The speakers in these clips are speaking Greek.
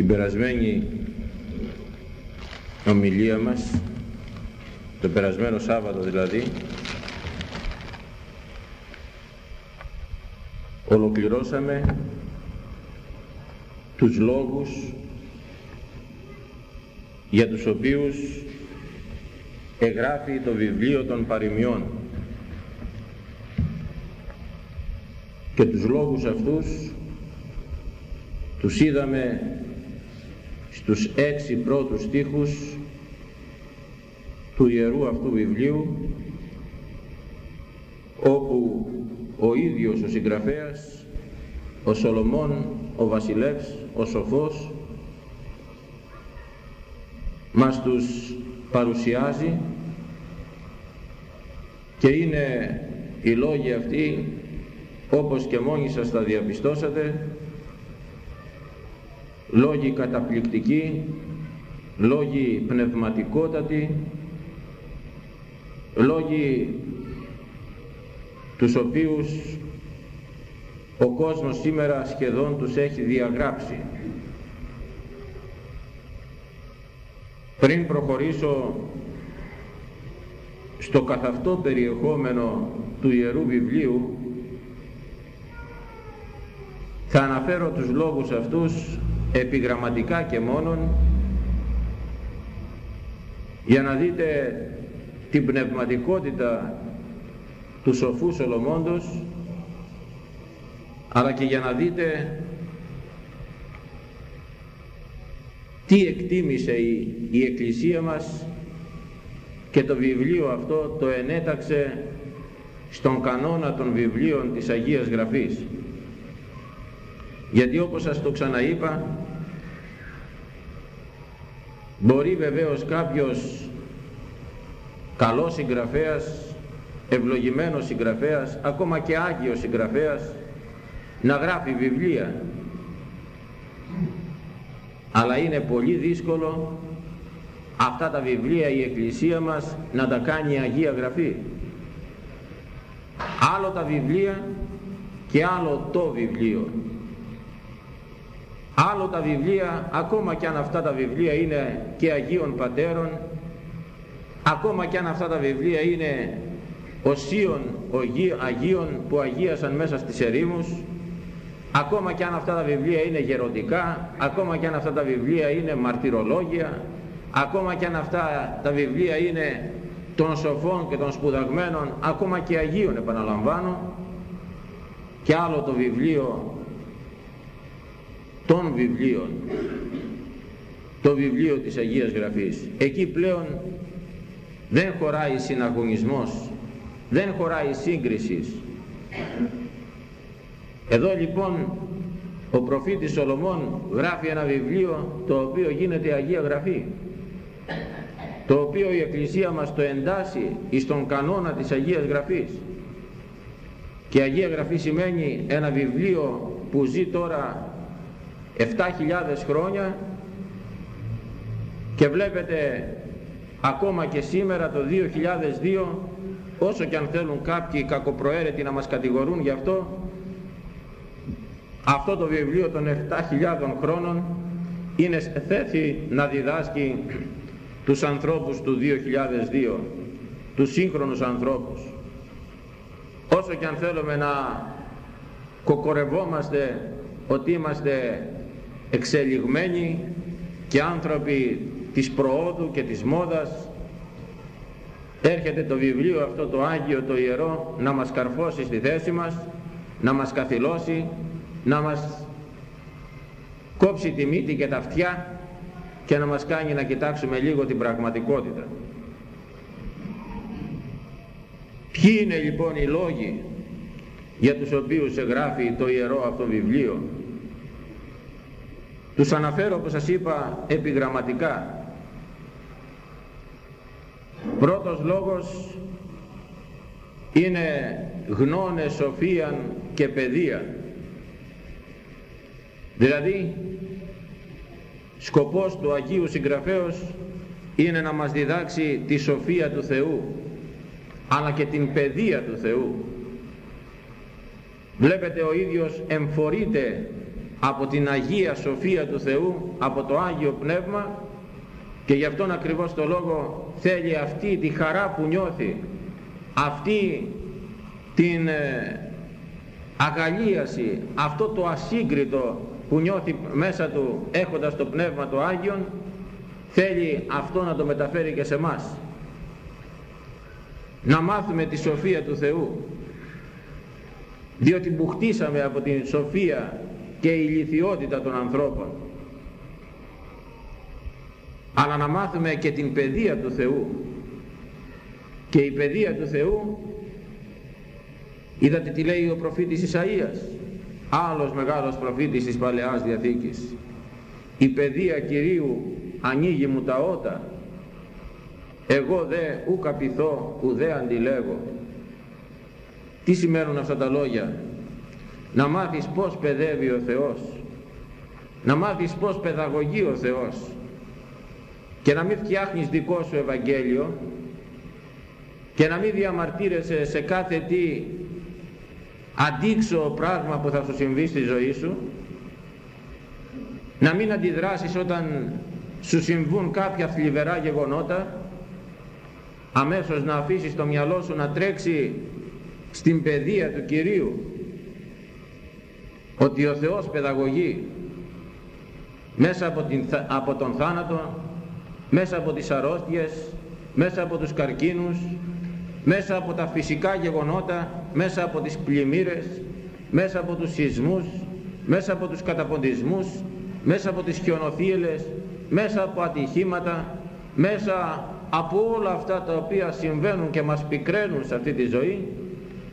στην περασμένη ομιλία μας το περασμένο Σάββατο δηλαδή ολοκληρώσαμε τους λόγους για τους οποίους εγγράφει το βιβλίο των παροιμιών. Και τους λόγους αυτούς τους είδαμε στους έξι πρώτους στίχους του Ιερού αυτού βιβλίου όπου ο ίδιος ο συγγραφέας, ο Σολομών, ο βασιλεύς, ο σοφός μας τους παρουσιάζει και είναι οι λόγοι αυτοί όπως και μόνοι σας τα διαπιστώσατε λόγοι καταπληκτικοί λόγοι πνευματικότατοι λόγοι τους οποίους ο κόσμος σήμερα σχεδόν τους έχει διαγράψει. Πριν προχωρήσω στο καθαυτό περιεχόμενο του Ιερού Βιβλίου θα αναφέρω τους λόγους αυτούς επιγραμματικά και μόνον για να δείτε την πνευματικότητα του σοφού Σολομώντος αλλά και για να δείτε τι εκτίμησε η, η Εκκλησία μας και το βιβλίο αυτό το ενέταξε στον κανόνα των βιβλίων της Αγίας Γραφής. Γιατί όπως σας το ξαναείπα, μπορεί βεβαίως κάποιος καλός συγγραφέας ευλογημένος συγγραφέας, ακόμα και Άγιος συγγραφέας, να γράφει βιβλία. Αλλά είναι πολύ δύσκολο αυτά τα βιβλία η Εκκλησία μας να τα κάνει Αγία Γραφή. Άλλο τα βιβλία και άλλο το βιβλίο. Άλλο τα βιβλία, ακόμα και αν αυτά τα βιβλία είναι και Αγίων Πατέρων, ακόμα και αν αυτά τα βιβλία είναι οσίων Αγίων που αγίασαν μέσα στις ερήμους ακόμα και αν αυτά τα βιβλία είναι γεροντικά ακόμα και αν αυτά τα βιβλία είναι μαρτυρολόγια ακόμα και αν αυτά τα βιβλία είναι των σοφών και των σπουδαγμένων ακόμα και Αγίων επαναλαμβάνω. Και άλλο το βιβλίο των βιβλίων το βιβλίο της Αγίας Γραφής εκεί πλέον δεν χωράει συναγωνισμός δεν χωράει σύγκρισης. Εδώ λοιπόν ο προφήτης Σολομών γράφει ένα βιβλίο το οποίο γίνεται Αγία Γραφή το οποίο η Εκκλησία μας το εντάσσει εις τον κανόνα της Αγίας Γραφής και Αγία Γραφή σημαίνει ένα βιβλίο που ζει τώρα 7.000 χρόνια και βλέπετε ακόμα και σήμερα το 2002 όσο και αν θέλουν κάποιοι κακοπροαίρετοι να μας κατηγορούν γι' αυτό αυτό το βιβλίο των 7.000 χρόνων είναι σε θέση να διδάσκει τους ανθρώπους του 2002 τους σύγχρονους ανθρώπους. Όσο και αν θέλουμε να κοκορευόμαστε ότι είμαστε εξελιγμένοι και άνθρωποι της προόδου και της μόδας. Έρχεται το βιβλίο αυτό το Άγιο το Ιερό να μας καρφώσει στη θέση μας να μας καθυλώσει να μας κόψει τη μύτη και τα αυτιά και να μας κάνει να κοιτάξουμε λίγο την πραγματικότητα. Ποιοι είναι λοιπόν οι λόγοι για τους οποίους εγγράφει το Ιερό αυτό βιβλίο; Τους αναφέρω όπως σας είπα επιγραμματικά Πρώτος λόγος είναι γνώνε σοφίαν και παιδεία. Δηλαδή, σκοπός του Αγίου Συγγραφέως είναι να μας διδάξει τη σοφία του Θεού, αλλά και την παιδεία του Θεού. Βλέπετε ο ίδιος εμφορείται από την Αγία Σοφία του Θεού, από το Άγιο Πνεύμα και γι' αυτόν ακριβώς το λόγο θέλει αυτή τη χαρά που νιώθει, αυτή την ε, αγαλίαση, αυτό το ασύγκριτο που νιώθει μέσα του έχοντας το Πνεύμα το Άγιον, θέλει αυτό να το μεταφέρει και σε μας. Να μάθουμε τη σοφία του Θεού, διότι που χτίσαμε από την σοφία και η ηλικιότητα των ανθρώπων. Αλλά να μάθουμε και την παιδεία του Θεού. Και η παιδεία του Θεού είδατε τι λέει ο προφήτης Ισαΐας άλλος μεγάλος προφήτης της Παλαιάς Διαθήκης. Η παιδεία Κυρίου ανοίγει μου τα ότα. Εγώ δε ου καπηθώ ουδέ αντιλέγω τι σημαίνουν αυτά τα λόγια; Να μάθεις πως παιδεύει ο Θεός. Να μάθεις πως παιδαγωγεί ο Θεός. Και να μην φτιάχνεις δικό σου Ευαγγέλιο. Και να μην διαμαρτύρεσαι σε κάθε τι αντίξω πράγμα που θα σου συμβεί στη ζωή σου. Να μην αντιδράσεις όταν σου συμβούν κάποια θλιβερά γεγονότα. Αμέσως να αφήσεις το μυαλό σου να τρέξει στην παιδεία του Κυρίου ότι ο Θεός παιδαγωγεί μέσα από, την, από τον θάνατο μέσα από τις αρρώστιες μέσα από τους καρκίνους μέσα από τα φυσικά γεγονότα μέσα από τις πλημμύρες μέσα από τους σεισμούς μέσα από τους καταποντισμούς μέσα από τις χιονοθύελες μέσα από ατυχήματα μέσα από όλα αυτά τα οποία συμβαίνουν και μας πικραίνουν σε αυτή τη ζωή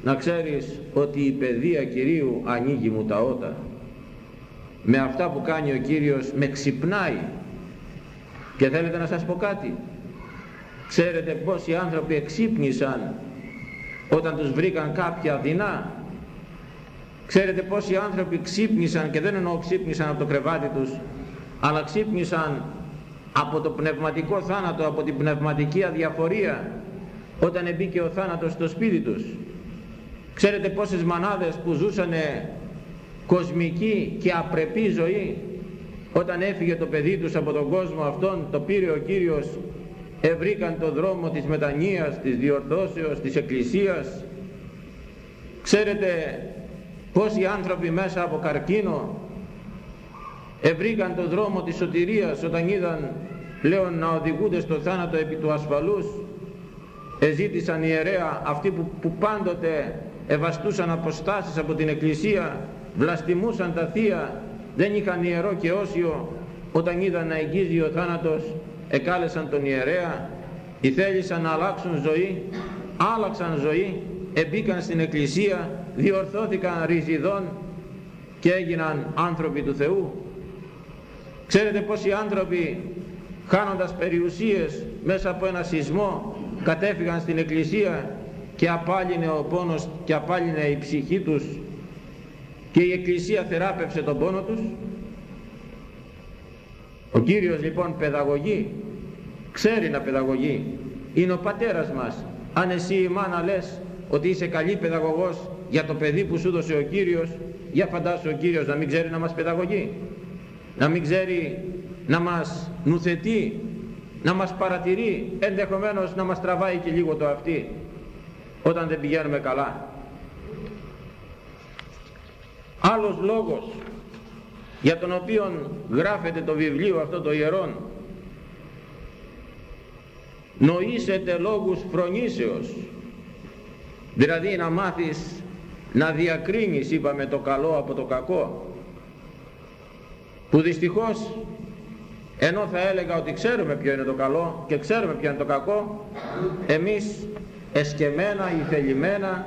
να ξέρεις ότι η παιδεία Κυρίου ανοίγει μου τα ότα. Με αυτά που κάνει ο Κύριος με ξυπνάει. Και θέλετε να σας πω κάτι; Ξέρετε πόσοι άνθρωποι εξύπνησαν όταν τους βρήκαν κάποια δεινά; Ξέρετε πόσοι άνθρωποι ξύπνησαν και δεν εννοώ ξύπνησαν από το κρεβάτι τους αλλά ξύπνησαν από το πνευματικό θάνατο από την πνευματική αδιαφορία όταν μπήκε ο θάνατος στο σπίτι τους; Ξέρετε πόσες μανάδες που ζούσαν κοσμική και απρεπή ζωή όταν έφυγε το παιδί τους από τον κόσμο αυτόν το πήρε ο Κύριος ευρήκαν το δρόμο της μετανοίας, της διορθώσεως, της εκκλησίας. Ξέρετε πόσοι άνθρωποι μέσα από καρκίνο ευρήκαν το δρόμο της σωτηρίας όταν είδαν πλέον να οδηγούνται στο θάνατο επί του ασφαλούς. Εζήτησαν ιερέα αυτοί που, που πάντοτε ευαστούσαν αποστάσεις από την Εκκλησία, βλαστημούσαν τα θεία, δεν είχαν ιερό και όσιο, όταν είδαν να εγγίζει ο θάνατος, εκάλεσαν τον ιερέα, ή θέλησαν να αλλάξουν ζωή, άλλαξαν ζωή, εμπήκαν στην Εκκλησία, διορθώθηκαν ριζιδών και έγιναν άνθρωποι του Θεού. Ξέρετε πόσοι άνθρωποι χάνοντας περιουσίες μέσα από ένα σεισμό κατέφυγαν στην Εκκλησία; Και απάλυνε ο πόνος και απάλυνε η ψυχή τους. Και η Εκκλησία θεράπευσε τον πόνο τους. Ο Κύριος λοιπόν παιδαγωγεί ξέρει να παιδαγωγεί. Είναι ο πατέρας μας. Αν εσύ η μάνα λες ότι είσαι καλή παιδαγωγός για το παιδί που σου δώσε ο Κύριος για φαντάσου ο Κύριος να μην ξέρει να μας παιδαγωγεί. Να μην ξέρει να μας νουθετεί να μας παρατηρεί ενδεχομένως να μας τραβάει και λίγο το αυτή όταν δεν πηγαίνουμε καλά. Άλλος λόγος για τον οποίο γράφεται το βιβλίο αυτό το ιερόν νοήσετε λόγους φρονήσεως δηλαδή να μάθεις να διακρίνεις είπαμε το καλό από το κακό που δυστυχώς ενώ θα έλεγα ότι ξέρουμε ποιο είναι το καλό και ξέρουμε ποιο είναι το κακό εμείς εσκεμένα ή θελημένα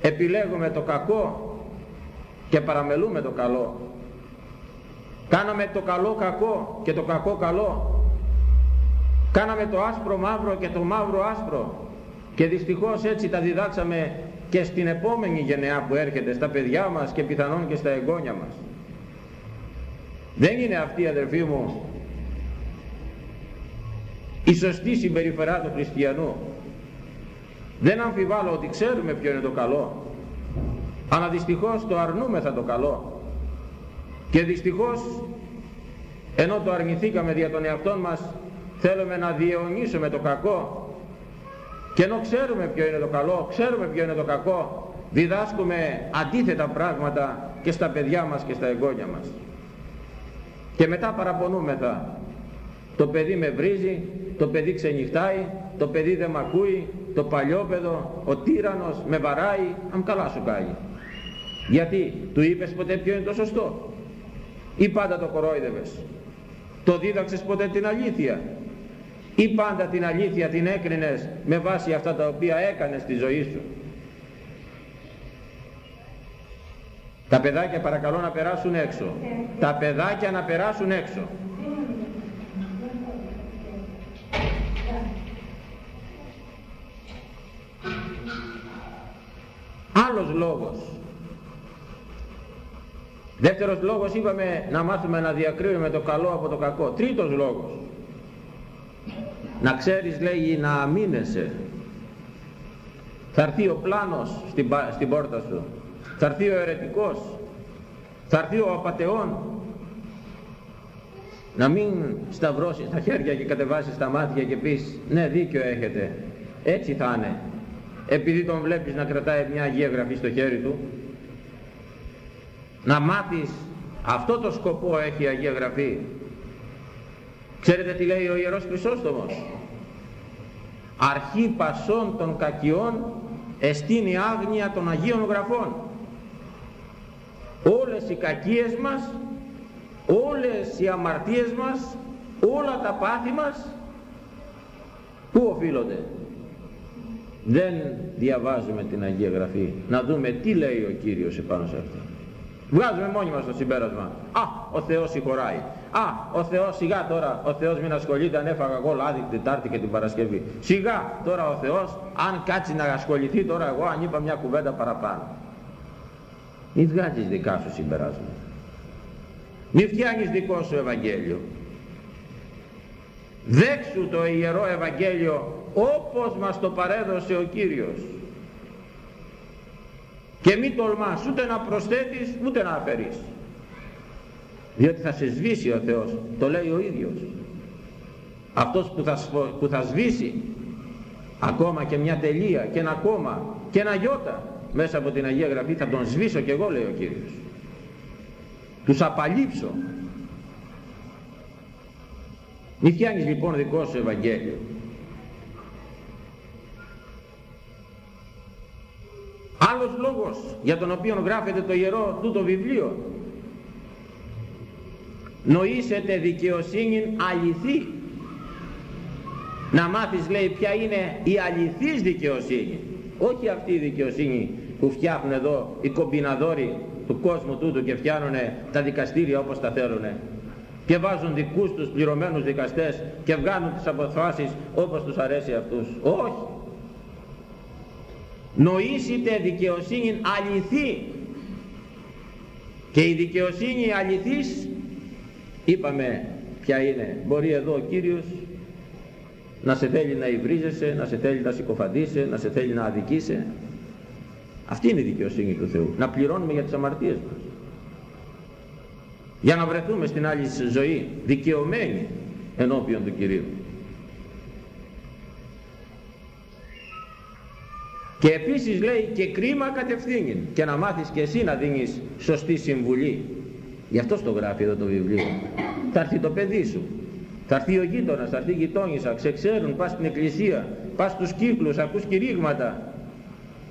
επιλέγουμε το κακό και παραμελούμε το καλό. Κάναμε το καλό κακό και το κακό καλό. Κάναμε το άσπρο μαύρο και το μαύρο άσπρο. Και δυστυχώς έτσι τα διδάξαμε και στην επόμενη γενεά που έρχεται στα παιδιά μας και πιθανόν και στα εγγόνια μας. Δεν είναι αυτή αδερφοί μου η σωστή συμπεριφορά του χριστιανού δεν αμφιβάλλω ότι ξέρουμε ποιο είναι το καλό. Αλλά δυστυχώς το αρνούμεθα το καλό. Και δυστυχώς ενώ το αρνηθήκαμε δια των εαυτών μας θέλουμε να διαιωνίσουμε το κακό. Και ενώ ξέρουμε ποιο είναι το καλό, ξέρουμε ποιο είναι το κακό διδάσκουμε αντίθετα πράγματα και στα παιδιά μας και στα εγγόνια μας. Και μετά παραπονούμεθα. Το παιδί με βρίζει, το παιδί ξενυχτάει, το παιδί δεν μ' ακούει, το παλιόπαιδο, ο τύρανος με βαράει, αν καλά σου κάνει. Γιατί, του είπες ποτέ ποιο είναι το σωστό; Ή πάντα το κορόιδευες; Το δίδαξες ποτέ την αλήθεια; Ή πάντα την αλήθεια την έκρινες με βάση αυτά τα οποία έκανες στη ζωή σου; Τα παιδάκια παρακαλώ να περάσουν έξω. Τα παιδάκια να περάσουν έξω. Άλλος λόγος. Δεύτερος λόγος είπαμε να μάθουμε να διακρίνουμε το καλό από το κακό. Τρίτος λόγος. Να ξέρεις λέει να αμήνεσαι. Θα έρθει ο πλάνος στην, στην πόρτα σου. Θα έρθει ο αιρετικός. Θα έρθει ο απατεών. Να μην σταυρώσεις τα χέρια και κατεβάσεις τα μάτια και πεις ναι δίκιο έχετε. Έτσι θα είναι επειδή τον βλέπεις να κρατάει μια Αγία Γραφή στο χέρι του να μάθεις αυτό το σκοπό έχει η Αγία Γραφή ξέρετε τι λέει ο Ιερός Χρυσόστομος; Αρχή πασών των κακιών εστίν η άγνοια των Αγίων Γραφών. Όλες οι κακίες μας όλες οι αμαρτίες μας όλα τα πάθη μας πού οφείλονται; Δεν διαβάζουμε την Αγία Γραφή. Να δούμε τι λέει ο Κύριος επάνω σε αυτό. Βγάζουμε μόνοι μας το συμπέρασμα. Α ο Θεός συγχωράει. Α ο Θεός σιγά τώρα ο Θεός μην ασχολείται αν έφαγα εγώ λάδι την Τετάρτη και την Παρασκευή. Σιγά τώρα ο Θεός αν κάτσει να ασχοληθεί τώρα εγώ αν είπα μια κουβέντα παραπάνω. Μην βγάζεις δικά σου συμπεράσματα. Μην φτιάχνεις δικό σου Ευαγγέλιο. Δέξου το Ιερό Ευαγγέλιο όπως μας το παρέδωσε ο Κύριος. Και μην τολμάς ούτε να προσθέτεις ούτε να αφαιρείς. Διότι θα σε σβήσει ο Θεός το λέει ο ίδιος. Αυτός που θα, που θα σβήσει ακόμα και μια τελεία και ένα κόμμα και ένα γιώτα μέσα από την Αγία Γραφή θα τον σβήσω και εγώ λέει ο Κύριος. Τους απαλείψω. Μη φτιάχνεις λοιπόν δικό σου Ευαγγέλιο Άλλος λόγος για τον οποίο γράφεται το ιερό τούτο βιβλίο. Νοήσετε δικαιοσύνη αληθή. Να μάθεις λέει ποια είναι η αληθής δικαιοσύνη. Όχι αυτή η δικαιοσύνη που φτιάχνουν εδώ οι κομπιναδόροι του κόσμου τούτου και φτιάχνουν τα δικαστήρια όπως τα θέλουν και βάζουν δικούς τους πληρωμένους δικαστές και βγάνουν τις αποφάσεις όπως τους αρέσει αυτούς. Όχι νοήσετε δικαιοσύνη αληθή και η δικαιοσύνη αληθής είπαμε ποια είναι μπορεί εδώ ο Κύριος να σε θέλει να υβρίζεσαι, να σε θέλει να συκοφαντήσει, να σε θέλει να αδικήσει. Αυτή είναι η δικαιοσύνη του Θεού. Να πληρώνουμε για τις αμαρτίες μας. Για να βρεθούμε στην άλλη ζωή δικαιωμένοι ενώπιον του Κυρίου. Και επίσης λέει και κρίμα κατευθύνει και να μάθεις και εσύ να δίνεις σωστή συμβουλή. Γι' αυτό το γράφει εδώ το βιβλίο. Θα έρθει το παιδί σου. Θα έρθει ο γείτονας, θα έρθει η γειτόνισσα, ξεξέρουν, πας στην εκκλησία, πας στους κύκλους, ακούς κηρύγματα.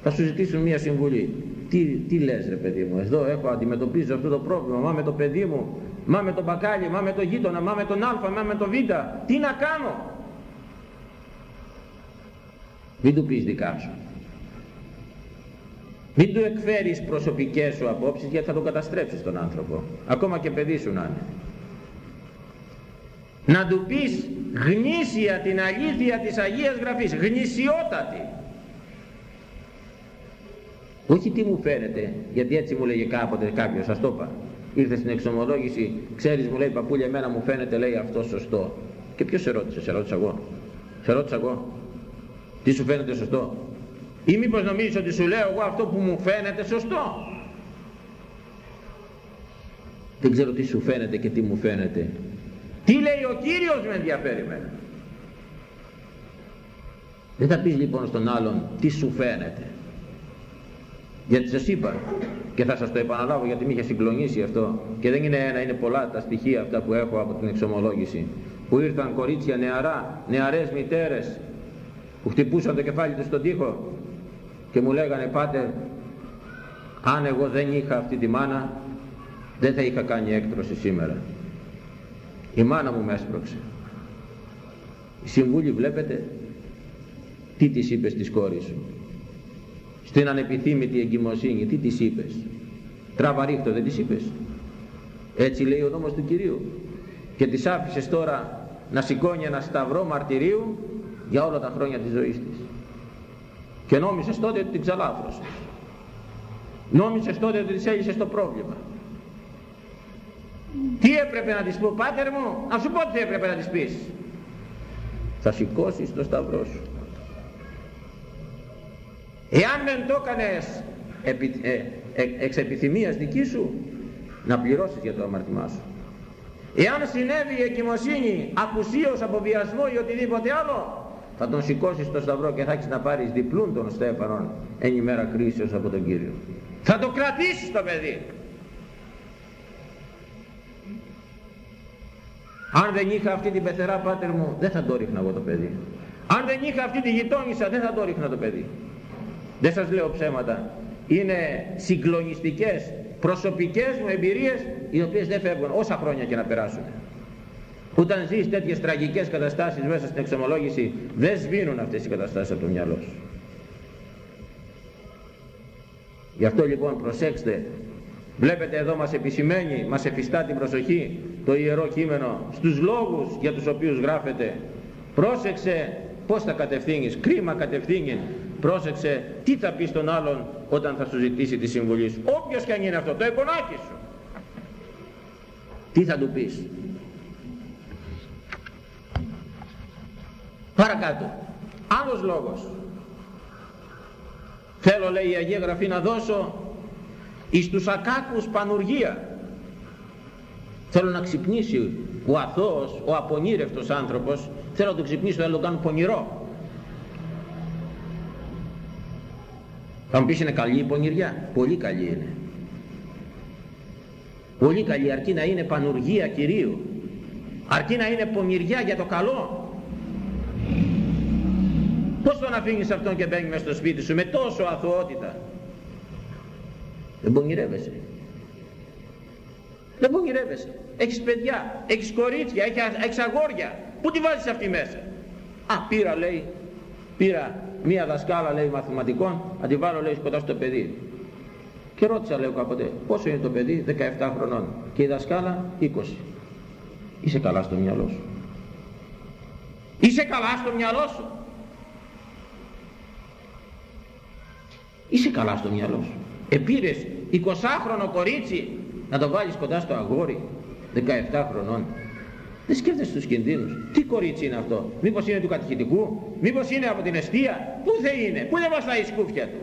Θα σου ζητήσουν μια συμβουλή. Τι, τι λες ρε παιδί μου, εδώ έχω αντιμετωπίζω αυτό το πρόβλημα, μα με το παιδί μου, μα με το μπακάλι, μα με το γείτονα, μα με τον α, μα με το β. Τι να κάνω; Μην του πεις δικά σου. Μην του εκφέρεις προσωπικές σου απόψεις γιατί θα τον καταστρέψεις τον άνθρωπο. Ακόμα και παιδί σου να είναι. Να του πεις γνήσια την αλήθεια της Αγίας Γραφής. Γνησιότατη. Όχι τι μου φαίνεται, γιατί έτσι μου λέγε κάποτε κάποιος, σας το είπα. Ήρθε στην εξομολόγηση, ξέρεις μου λέει παππούλια εμένα μου φαίνεται λέει αυτό σωστό. Και ποιος σε ρώτησε, σε ρώτησα εγώ. Σε ρώτησα εγώ. Τι σου φαίνεται σωστό; Ή μήπως νομίζεις ότι σου λέω εγώ αυτό που μου φαίνεται σωστό; Δεν ξέρω τι σου φαίνεται και τι μου φαίνεται. Τι λέει ο Κύριος με ενδιαφέρει εμένα; Δεν θα πεις λοιπόν στον άλλον τι σου φαίνεται. Γιατί σας είπα και θα σας το επαναλάβω γιατί με είχε συγκλονίσει αυτό και δεν είναι ένα, είναι πολλά τα στοιχεία αυτά που έχω από την εξομολόγηση. Που ήρθαν κορίτσια νεαρά, νεαρές μητέρες που χτυπούσαν το κεφάλι τους στον τοίχο και μου λέγανε πάτε αν εγώ δεν είχα αυτή τη μάνα δεν θα είχα κάνει έκτρωση σήμερα η μάνα μου με έσπρωξε. Η συμβούλη βλέπετε τι της είπες της κόρης σου; Στην ανεπιθύμητη εγκυμοσύνη τι της είπες; Τράβα ρίχτω δεν της είπες; Έτσι λέει ο νόμος του Κυρίου. Και της άφησες τώρα να σηκώνει ένα σταυρό μαρτυρίου για όλα τα χρόνια της ζωής της και νόμισες τότε ότι την ξαλάφρωσες. Νόμισες τότε ότι της έλυσες το πρόβλημα. Τι έπρεπε να της πω πάτερ μου να σου πω τι έπρεπε να της πεις θα σηκώσεις το σταυρό σου εάν δεν το έκανες επι, ε, ε, εξ επιθυμίας δική σου να πληρώσεις για το αμαρτημά σου εάν συνέβη η εγκυμοσύνη ακουσίως από βιασμό ή οτιδήποτε άλλο θα τον σηκώσεις στο σταυρό και θα έχεις να πάρεις διπλούν των Στέφανων εν ημέρα κρίσεως από τον Κύριο. Θα το κρατήσεις το παιδί. Αν δεν είχα αυτή την πεθερά πάτερ μου δεν θα το ρίχνα εγώ το παιδί. Αν δεν είχα αυτή τη γειτόνισσα δεν θα το ρίχνα το παιδί. Δεν σας λέω ψέματα. Είναι συγκλονιστικές προσωπικές μου εμπειρίες οι οποίες δεν φεύγουν όσα χρόνια και να περάσουν όταν ζεις τέτοιες τραγικές καταστάσεις μέσα στην εξομολόγηση δεν σβήνουν αυτές οι καταστάσεις από το μυαλό σου. Γι' αυτό λοιπόν προσέξτε. Βλέπετε εδώ μας επισημαίνει μας εφιστά την προσοχή το Ιερό Κείμενο στους λόγους για τους οποίους γράφεται. Πρόσεξε πως θα κατευθύνεις κρίμα κατευθύνει. Πρόσεξε τι θα πεις στον άλλον όταν θα σου ζητήσει τη συμβουλή σου. Όποιος και αν είναι αυτό το εγγονάκι σου. Τι θα του πεις; Παρακάτω άλλος λόγος θέλω λέει η Αγία Γραφή να δώσω εις τους ακάκους πανουργία θέλω να ξυπνήσει ο αθώος, ο απονήρευτος άνθρωπος θέλω να το ξυπνήσω, θέλω να το κάνω πονηρό Θα μου πεις είναι καλή η πονηριά. Πολύ καλή είναι. Πολύ καλή αρκεί να είναι πανουργία Κυρίου. Αρκεί να είναι πονηριά για το καλό. Πώς τον αφήνεις αυτόν και μπαίνει μέσα στο σπίτι σου με τόσο αθωότητα; Δεν πονηρεύεσαι. Δεν πονηρεύεσαι. Έχεις παιδιά, έχεις κορίτσια, έχεις αγόρια. Πού τη βάζεις αυτή μέσα; Α, πήρα λέει, πήρα μία δασκάλα λέει μαθηματικών, να τη βάλω λέει κοντά στο παιδί. Και ρώτησα λέω κάποτε, πόσο είναι το παιδί, 17 χρονών. Και η δασκάλα 20. Είσαι καλά στο μυαλό σου. Είσαι καλά στο μυαλό σου. Είσαι καλά στο μυαλό σου. Επήρες 20χρονο κορίτσι να το βάλεις κοντά στο αγόρι 17 χρονών δεν σκέφτεσαι τους κινδύνους. Τι κορίτσι είναι αυτό; Μήπως είναι του κατηχητικού. Μήπως είναι από την αιστεία. Πού θα είναι; Πού δεν βαστάει η σκούφια του;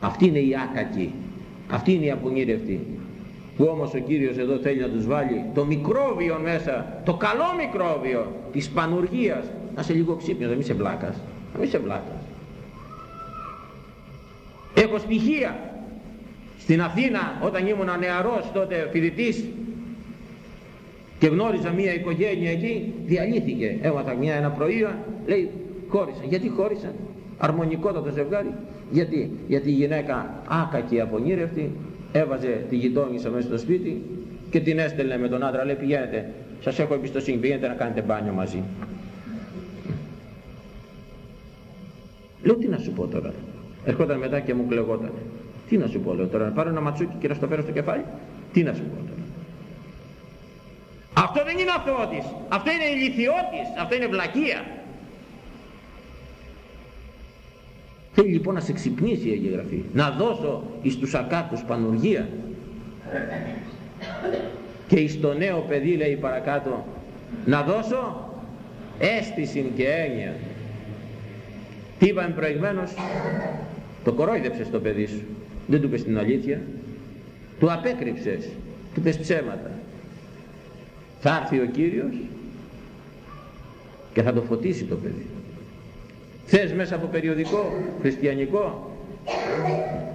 Αυτή είναι η άκακη. Αυτή είναι η απονήρευτη. Που όμως ο Κύριος εδώ θέλει να τους βάλει το μικρόβιο μέσα. Το καλό μικρόβιο της πανουργίας. Να σε λίγο ξύπνιο. Δεν είσαι βλάκας. Να μην είσαι βλάκας. Έχω στοιχεία στην Αθήνα όταν ήμουν νεαρός τότε φοιτητής και γνώριζα μια οικογένεια εκεί, διαλύθηκε. Έμαθα μια ένα πρωί, λέει χώρισαν. Γιατί χώρισαν, αρμονικότατο ζευγάρι. Γιατί, γιατί η γυναίκα άκακη απονήρευτη έβαζε τη γειτόνισσα μέσα στο σπίτι και την έστελνε με τον άντρα, λέει πηγαίνετε, σας έχω εμπιστοσύνη, πηγαίνετε να κάνετε μπάνιο μαζί. Λέω τι να σου πω τώρα. Ερχόταν μετά και μου κλεγόταν. Τι να σου πω λέω τώρα, να πάρω ένα ματσούκι και να στο φέρω στο κεφάλι. Τι να σου πω τώρα. Αυτό δεν είναι αθώοτης, αυτό είναι ηλικιώτης, αυτό είναι βλακεία. Θέλει λοιπόν να σε ξυπνήσει η Αγία Γραφή, να δώσω εις τους ακάκους πανουργία και εις το νέο παιδί λέει παρακάτω να δώσω αίσθηση και έννοια. Τι είπαμε προηγμένως, το κορόιδεψες το παιδί σου. δεν του πες την αλήθεια. Του απέκρυψες. Του πες ψέματα. Θα έρθει ο Κύριος και θα το φωτίσει το παιδί. Θες μέσα από περιοδικό χριστιανικό.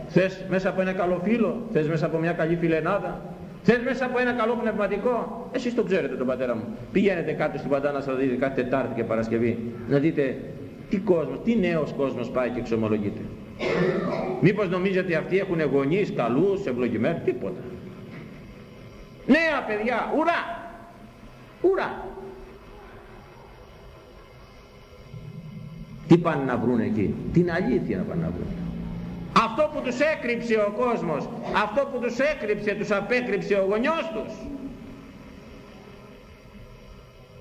Θες μέσα από ένα καλό φίλο. Θες μέσα από μια καλή φιλενάδα. Θες μέσα από ένα καλό πνευματικό. Εσείς το ξέρετε τον πατέρα μου. Πηγαίνετε κάτω στην Παντάνα να δείτε κάθε Τετάρτη και Παρασκευή να δείτε τι κόσμος, τι νέος κόσμος πάει και εξομολογείται. Μήπως νομίζετε ότι αυτοί έχουν γονείς καλούς, ευλογημένους, τίποτα. Νέα παιδιά, ουρά! Ουρά! Τι πάνε να βρουν εκεί; Την αλήθεια να πάνε να βρουν αυτό που τους έκρυψε ο κόσμος αυτό που τους έκρυψε τους απέκρυψε ο γονιός τους.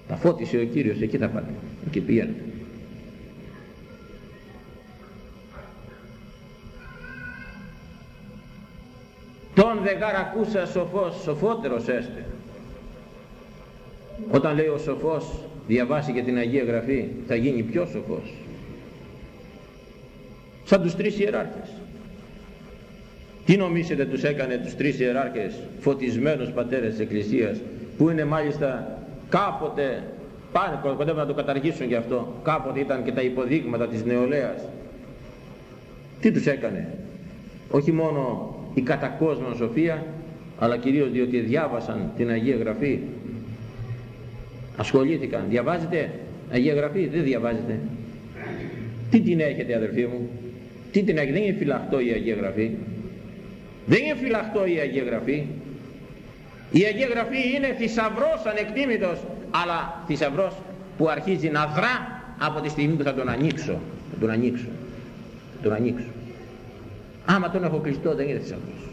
Τα φώτισε ο Κύριος εκεί θα πάτε εκεί πηγαίνετε τον δε γαρακούσα σοφός σοφότερος έστε. Όταν λέει ο σοφός διαβάσει και την Αγία Γραφή θα γίνει πιο σοφός. Σαν τους τρεις ιεράρχες. Τι νομίζετε τους έκανε τους τρεις ιεράρχες φωτισμένους πατέρες της Εκκλησίας που είναι μάλιστα κάποτε πάνε κοντεύουν να το καταργήσουν γι' αυτό κάποτε ήταν και τα υποδείγματα της νεολαίας. Τι τους έκανε; Όχι μόνο η κατακόσμια σοφία αλλά κυρίως διότι διάβασαν την Αγία Γραφή. Ασχολήθηκαν. Διαβάζετε Αγία Γραφή; Δεν διαβάζετε. Τι την έχετε αδερφοί μου; Τι την έχετε; Δεν είναι φυλαχτό η Αγία Γραφή. Δεν είναι φυλαχτό η Αγία Γραφή. Η Αγία Γραφή είναι θησαυρός ανεκτήμητος αλλά θησαυρός που αρχίζει να δρά από τη στιγμή που θα τον ανοίξω. Θα τον ανοίξω. Θα τον ανοίξω άμα τον έχω κλειστό δεν είναι θησαυρός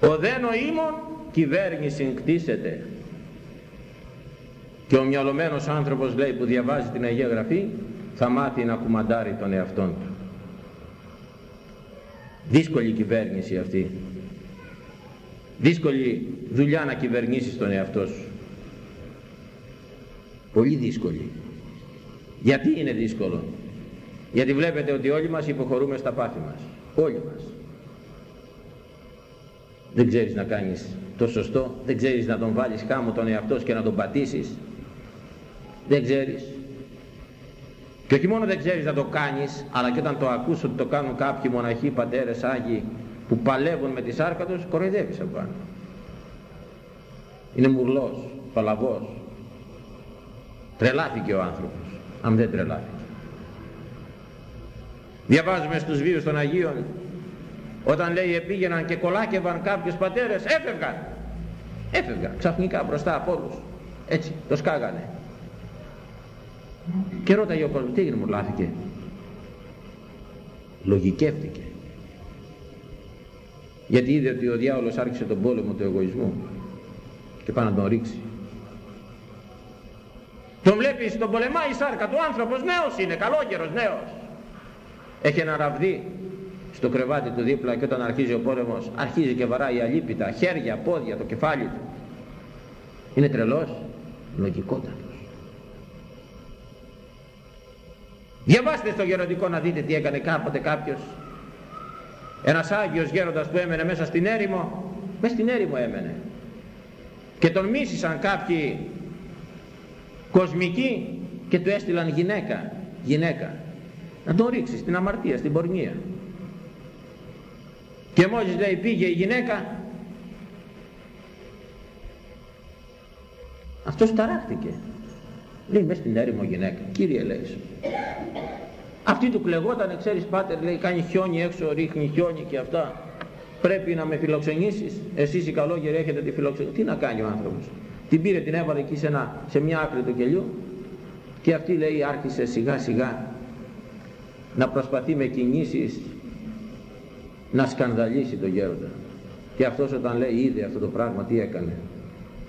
ο δε νοήμων κυβέρνηση κτίσεται και ο μυαλωμένος άνθρωπος λέει που διαβάζει την Αγία Γραφή θα μάθει να κουμαντάρει τον εαυτόν του. Δύσκολη κυβέρνηση αυτή. Δύσκολη δουλειά να κυβερνήσεις τον εαυτό σου πολύ δύσκολη. Γιατί είναι δύσκολο; Γιατί βλέπετε ότι όλοι μας υποχωρούμε στα πάθη μας. Όλοι μας. Δεν ξέρεις να κάνεις το σωστό δεν ξέρεις να τον βάλεις χάμω τον εαυτό και να τον πατήσεις. Δεν ξέρεις. Και όχι μόνο δεν ξέρεις να το κάνεις αλλά και όταν το ακούς ότι το κάνουν κάποιοι μοναχοί, πατέρες, άγιοι που παλεύουν με τη σάρκα τους κοροϊδεύεις από πάνω είναι μουρλός, παλαβός τρελάθηκε ο άνθρωπος αν δεν τρελάθηκε. Διαβάζουμε στους βίους των Αγίων όταν λέει επήγαιναν και κολάκευαν κάποιους πατέρες έφευγαν έφευγαν ξαφνικά μπροστά από όλους. Έτσι το σκάγανε. Και ρώταγε ο κόσμος τι έγινε μου λάθηκε λογικεύτηκε. Γιατί είδε ότι ο διάολος άρχισε τον πόλεμο του εγωισμού και πάει να τον ρίξει τον βλέπεις τον πολεμάει η σάρκα του άνθρωπος νέος είναι καλόγερος νέος έχει ένα ραβδί στο κρεβάτι του δίπλα και όταν αρχίζει ο πόλεμος αρχίζει και βαράει αλίπητα, χέρια, πόδια, το κεφάλι του. Είναι τρελός, λογικότατος. Διαβάστε στο γεροντικό να δείτε τι έκανε κάποτε κάποιος. Ένας Άγιος γέροντας που έμενε μέσα στην έρημο, μέσα στην έρημο έμενε. Και τον μίσησαν κάποιοι κοσμικοί και του έστειλαν γυναίκα, γυναίκα. Να τον ρίξεις στην αμαρτία, στην πορνεία. Και μόλις λέει πήγε η γυναίκα αυτός ταράχτηκε. Λέει μέσα στην έρημο γυναίκα. Κύριε λέει Αυτή του κλεγόταν, ξέρεις πάτερ, λέει κάνει χιόνι έξω, ρίχνει χιόνι και αυτά. Πρέπει να με φιλοξενήσεις. Εσείς οι καλόγεροι έχετε τη φιλοξενία. Τι να κάνει ο άνθρωπος. Την πήρε, την έβαλε εκεί σε, ένα, σε μια άκρη του κελιού και αυτή λέει άρχισε σιγά σιγά να προσπαθεί με κινήσεις να σκανδαλίσει τον γέροντα. Και αυτός όταν λέει είδε αυτό το πράγμα τι έκανε.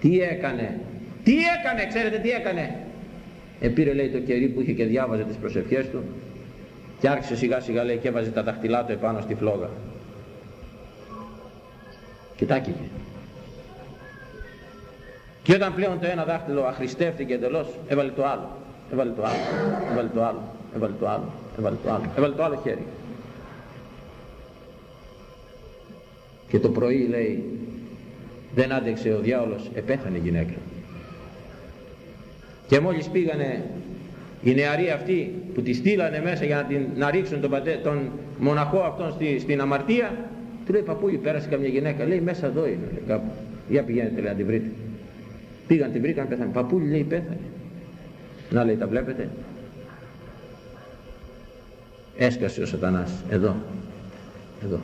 Τι έκανε. Τι έκανε ξέρετε τι έκανε. Επήρε λέει το κερί που είχε και διάβαζε τις προσευχές του και άρχισε σιγά σιγά λέει και έβαζε τα δαχτυλά του επάνω στη φλόγα. Κοιτάκηκε. Και όταν πλέον το ένα δάχτυλο αχρηστεύτηκε εντελώς, έβαλε το άλλο, έβαλε το άλλο, έβαλε το άλλο, έβαλε το άλλο, έβαλε το άλλο, έβαλε το άλλο χέρι. Και το πρωί λέει, δεν άντεξε ο διάολος, επέθανε η γυναίκα. Και μόλις πήγανε οι νεαροί αυτοί που τη στείλανε μέσα για να, την, να ρίξουν τον, πατέ, τον μοναχό αυτόν στη, στην αμαρτία, του λέει παππούλη πέρασε καμιά γυναίκα, λέει μέσα εδώ είναι λέει, κάπου. Για πηγαίνετε λέει να την βρείτε. Πήγαν την βρήκαν πέθανε. Παππούλη λέει πέθανε. Να λέει τα βλέπετε. Έσκασε ο σατανάς. Εδώ. Εδώ.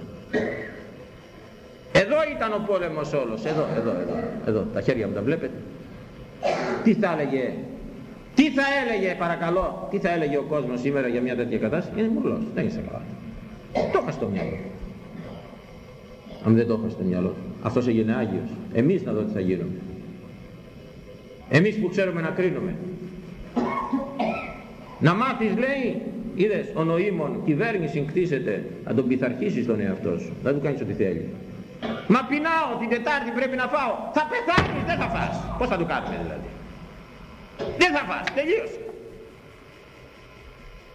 Εδώ ήταν ο πόλεμος όλος. Εδώ, εδώ, εδώ. Εδώ. Τα χέρια μου τα βλέπετε. Τι θα έλεγε; Τι θα έλεγε παρακαλώ, τι θα έλεγε ο κόσμος σήμερα για μια τέτοια κατάσταση, είναι μουλός, δεν είσαι καλά. Το είχα στο μυαλό. Αν δεν το είχα στο μυαλό. Αυτός έγινε Άγιος. Εμείς να δω τι θα γίνουμε. Εμείς που ξέρουμε να κρίνουμε. Να μάθεις λέει, είδες, ο νοήμων κυβέρνηση κτίσεται, να τον πειθαρχήσεις τον εαυτό σου. Δεν του κάνεις ό,τι θέλει. Μα πεινάω την Τετάρτη πρέπει να φάω. Θα πεθάνεις, δεν θα φας. Πώς θα το κάνουμε δηλαδή. Δεν θα φας, τελείωσε.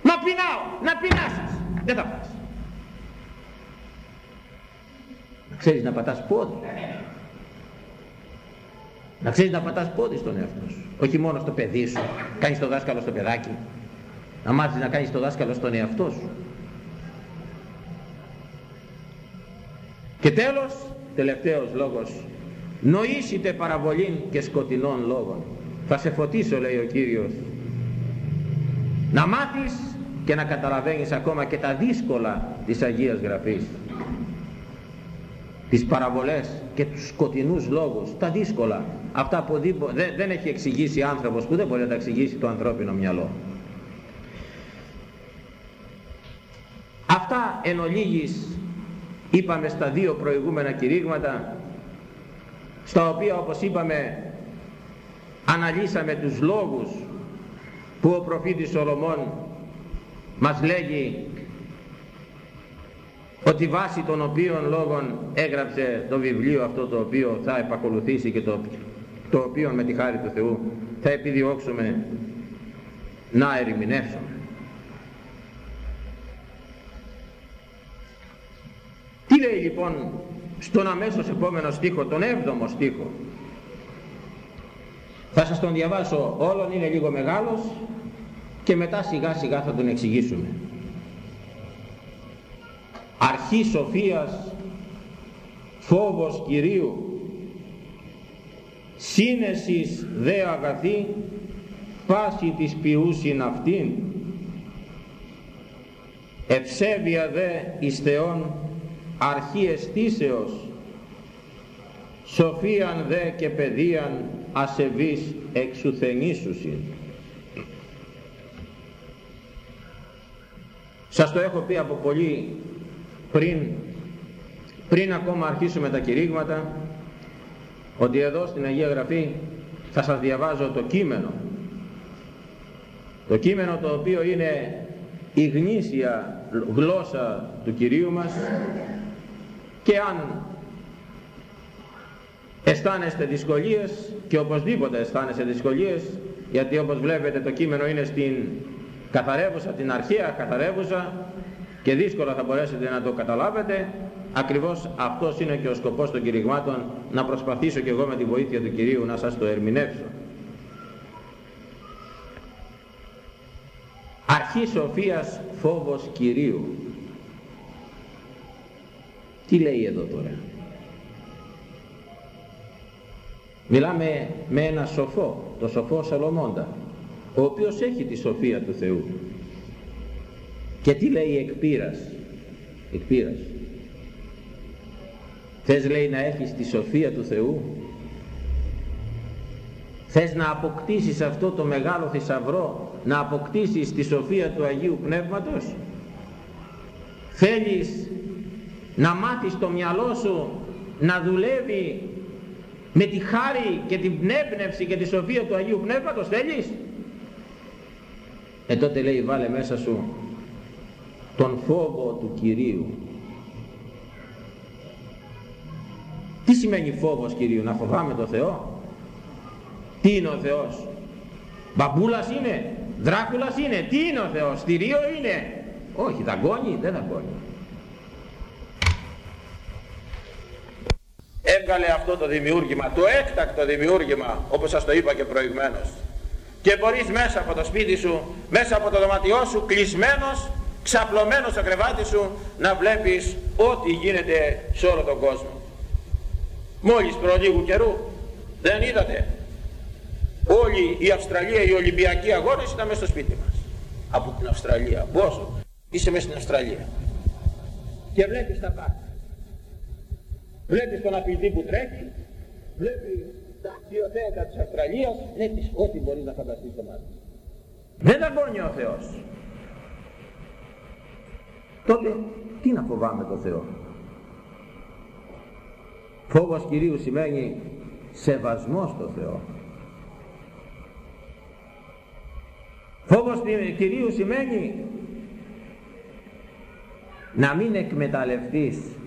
Μα πεινάω, να πεινάσεις. Δεν θα φας. Να ξέρεις να πατάς πόδι. Να ξέρεις να πατάς πόδι στον εαυτό σου. Όχι μόνο στο παιδί σου. Κάνεις το δάσκαλο στο παιδάκι. Να μάθεις να κάνεις το δάσκαλο στον εαυτό σου. Και τέλος, τελευταίος λόγος. Νοήσετε παραβολήν και σκοτεινών λόγων θα σε φωτίσω λέει ο Κύριος να μάθεις και να καταλαβαίνεις ακόμα και τα δύσκολα της Αγίας Γραφής τις παραβολές και τους σκοτεινούς λόγους τα δύσκολα αυτά που δεν, δεν έχει εξηγήσει άνθρωπος που δεν μπορεί να τα εξηγήσει το ανθρώπινο μυαλό. Αυτά εν ολίγης είπαμε στα δύο προηγούμενα κηρύγματα στα οποία όπως είπαμε αναλύσαμε τους λόγους που ο προφήτης Σολομών μας λέγει ότι βάσει των οποίων λόγων έγραψε το βιβλίο αυτό το οποίο θα επακολουθήσει και το, το οποίο με τη χάρη του Θεού θα επιδιώξουμε να ερημινεύσουμε. Τι λέει λοιπόν στον αμέσως επόμενο στίχο, τον έβδομο στίχο; Θα σας τον διαβάσω όλον, είναι λίγο μεγάλος και μετά σιγά σιγά θα τον εξηγήσουμε. Αρχής σοφίας, φόβος Κυρίου, σύνεσης δε αγαθή, πάση της ποιούσιν αυτήν, ευσέβεια δε εις Θεόν, αρχή αισθήσεως, σοφίαν δε και παιδείαν ασεβής εξουθενήσουσιν. Σας το έχω πει από πολύ πριν, πριν ακόμα αρχίσουμε τα κηρύγματα, ότι εδώ στην Αγία Γραφή θα σας διαβάζω το κείμενο. Το κείμενο το οποίο είναι η γνήσια γλώσσα του Κυρίου μας και αν αισθάνεστε δυσκολίες και οπωσδήποτε αισθάνεστε δυσκολίες γιατί όπως βλέπετε το κείμενο είναι στην καθαρεύουσα, την αρχαία καθαρεύουσα και δύσκολα θα μπορέσετε να το καταλάβετε ακριβώς αυτός είναι και ο σκοπός των κηρυγμάτων να προσπαθήσω και εγώ με τη βοήθεια του Κυρίου να σας το ερμηνεύσω αρχή σοφίας φόβος Κυρίου τι λέει εδώ τώρα; Μιλάμε με ένα σοφό, το σοφό Σολομώντα, ο οποίος έχει τη σοφία του Θεού. Και τι λέει εκπείρας, εκπείρας. Θες λέει να έχεις τη σοφία του Θεού, θες να αποκτήσεις αυτό το μεγάλο θησαυρό, να αποκτήσεις τη σοφία του Αγίου Πνεύματος, θέλεις να μάθεις το μυαλό σου να δουλεύει με τη χάρη και την πνεύνευση και τη σοφία του Αγίου Πνεύματος; Θέλεις; Ε τότε λέει βάλε μέσα σου τον φόβο του Κυρίου τι σημαίνει φόβος Κυρίου να φοβάμαι το Θεό; Τι είναι ο Θεός; Μπαμπούλας είναι; Δράκουλας είναι; Τι είναι ο Θεός; Στηρίο είναι; Όχι, δαγκώνει, δεν δαγκώνει. Έβγαλε αυτό το δημιούργημα, το έκτακτο δημιούργημα, όπως σας το είπα και προηγουμένως. Και μπορείς μέσα από το σπίτι σου, μέσα από το δωματιό σου, κλεισμένος, ξαπλωμένος στο κρεβάτι σου, να βλέπεις ό,τι γίνεται σε όλο τον κόσμο. Μόλις προ λίγου καιρού, δεν είδατε. Όλη η Αυστραλία, οι Ολυμπιακοί αγώνες ήταν μέσα στο σπίτι μας. Από την Αυστραλία. Πόσο είσαι μέσα στην Αυστραλία. Και βλέπεις τα πάντα. Βλέπεις τον απειλητή που τρέχει, βλέπεις τα αξιοθέατα της Αυστραλίας, βλέπεις ό,τι μπορεί να φανταστεί στο μάτι. Δεν δαγκώνει ο Θεός. Τότε τι να φοβάμαι το Θεό; Φόβος Κυρίου σημαίνει σεβασμό στο Θεό. Φόβος Κυρίου σημαίνει να μην εκμεταλλευτείς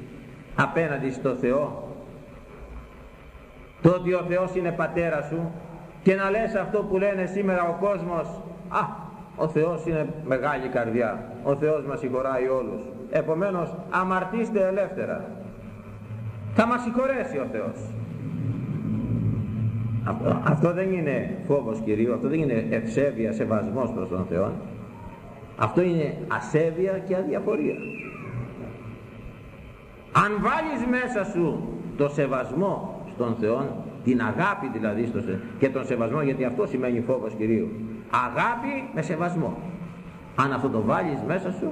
απέναντι στο Θεό το ότι ο Θεός είναι πατέρας σου και να λες αυτό που λένε σήμερα ο κόσμος α, ο Θεός είναι μεγάλη καρδιά ο Θεός μας συγχωράει όλους επομένως αμαρτήστε ελεύθερα θα μας συγχωρέσει ο Θεός. Αυτό, αυτό δεν είναι φόβος Κυρίου αυτό δεν είναι ευσέβεια, σεβασμός προς τον Θεό. Αυτό είναι ασέβεια και αδιαφορία. Αν βάλεις μέσα σου το σεβασμό στον Θεό την αγάπη δηλαδή στο και τον σεβασμό γιατί αυτό σημαίνει φόβος Κυρίου αγάπη με σεβασμό. Αν αυτό το βάλεις μέσα σου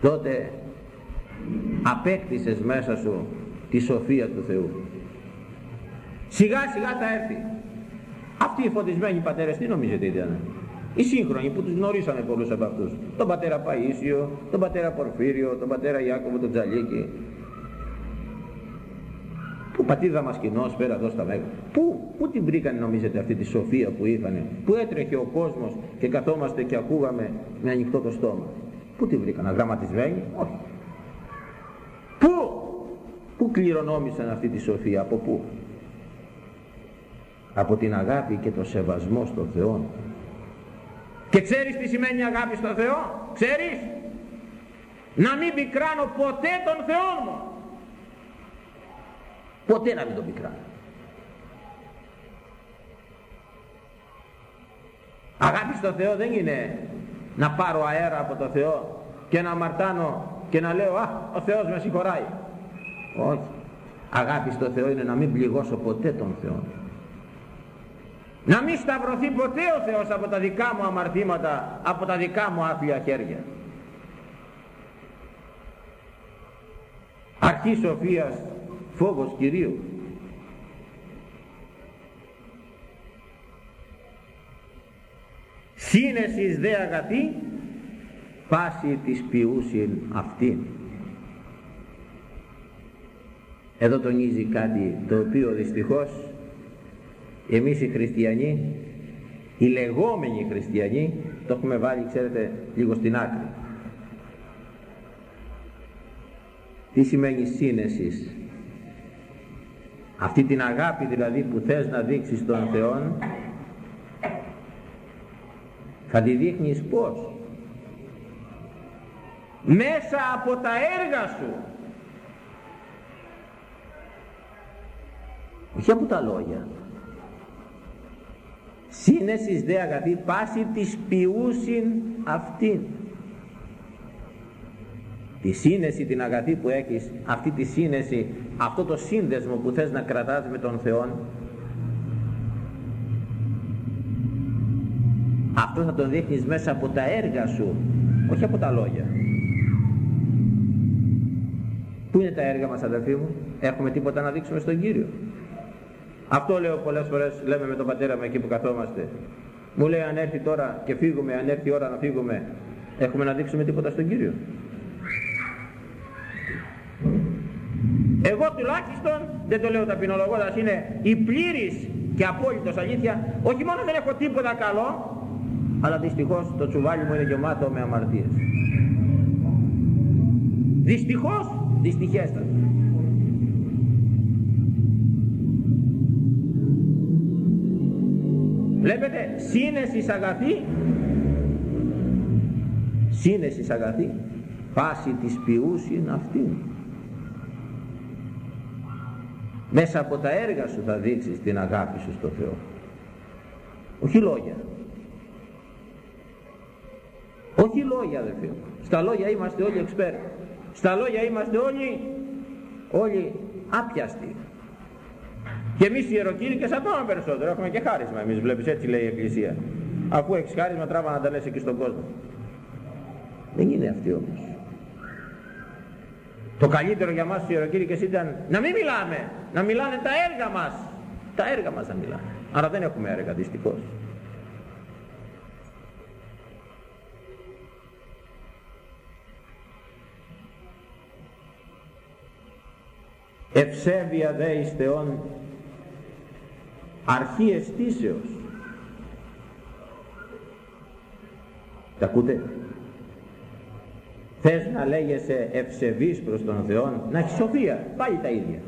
τότε απέκτησες μέσα σου τη σοφία του Θεού σιγά σιγά θα έρθει αυτοί οι φωτισμένοι πατέρες τι νομίζετε ήταν οι σύγχρονοι που τους γνωρίσανε πολλούς από αυτούς. Τον πατέρα Παΐσιο, τον πατέρα Πορφύριο, τον πατέρα Ιάκωβο τον Τζαλίκη. Που πατήδα μας κοινός πέρα εδώ στα Μέγα. Πού, πού την βρήκανε νομίζετε αυτή τη σοφία που είχανε; Πού έτρεχε ο κόσμος και καθόμαστε και ακούγαμε με ανοιχτό το στόμα; Πού την βρήκανε, αγραμματισμένοι; Όχι. Πού, πού κληρονόμησαν αυτή τη σοφία, από πού; Από την αγάπη και το σεβασμό στον Θεό και ξέρεις τι σημαίνει αγάπη στον Θεό; Ξέρεις; Να μην πικράνω ποτέ τον Θεό μου. Ποτέ να μην τον πικράνω. Αγάπη στον Θεό δεν είναι να πάρω αέρα από τον Θεό και να αμαρτάνω και να λέω «Α, ο Θεός με συγχωράει». Όχι. Αγάπη στον Θεό είναι να μην πληγώσω ποτέ τον Θεό να μην σταυρωθεί ποτέ ο Θεός από τα δικά μου αμαρτήματα από τα δικά μου άθλια χέρια αρχής σοφίας φόβος Κυρίου σύνεσης δε αγαθή πάση της ποιούσιν αυτήν. Εδώ τονίζει κάτι το οποίο δυστυχώς εμείς οι χριστιανοί οι λεγόμενοι χριστιανοί το έχουμε βάλει ξέρετε λίγο στην άκρη. Τι σημαίνει σύνεσης; Αυτή την αγάπη δηλαδή που θες να δείξεις στον Θεό θα τη δείχνεις πως μέσα από τα έργα σου. Όχι από τα λόγια. Σύνεσης δε αγαθή πάση της ποιούσιν αυτήν. Τη σύνεση την αγαθή που έχεις αυτή τη σύνεση αυτό το σύνδεσμο που θες να κρατάς με τον Θεό αυτό θα τον δείχνεις μέσα από τα έργα σου όχι από τα λόγια Πού είναι τα έργα μας αδελφοί μου; Έχουμε τίποτα να δείξουμε στον Κύριο; Αυτό λέω πολλές φορές, λέμε με τον πατέρα μου εκεί που καθόμαστε. Μου λέει αν έρθει τώρα και φύγουμε, αν έρθει η ώρα να φύγουμε, έχουμε να δείξουμε τίποτα στον Κύριο; Εγώ τουλάχιστον, δεν το λέω ταπεινολογώντας, είναι η πλήρης και απόλυτος αλήθεια, όχι μόνο δεν έχω τίποτα καλό, αλλά δυστυχώς το τσουβάλι μου είναι γεμάτο με αμαρτίες. Δυστυχώς, δυστυχέστατα. βλέπετε σύνεσης αγαθή. Σύνεσης αγαθή. Πάση της ποιούς είναι αυτή μέσα από τα έργα σου θα δείξεις την αγάπη σου στο Θεό. Όχι λόγια. Όχι λόγια αδελφοί στα λόγια είμαστε όλοι εξπέρ στα λόγια είμαστε όλοι όλοι άπιαστοι και εμείς οι ιεροκήρυκες ακόμα περισσότερο έχουμε και χάρισμα εμείς βλέπεις έτσι λέει η Εκκλησία αφού έχεις χάρισμα τράβα να τα λες εκεί στον κόσμο δεν είναι αυτή όμως το καλύτερο για μας τους ιεροκήρυκες ήταν να μην μιλάμε, να μιλάνε τα έργα μας. Τα έργα μας να μιλάνε. Άρα δεν έχουμε έργα δυστυχώς. Ευσέβεια δε εις Θεόν αρχή αισθήσεως. Τα ακούτε; Θες να λέγεσαι ευσεβής προς τον Θεό, να έχεις σοφία, πάλι τα ίδια.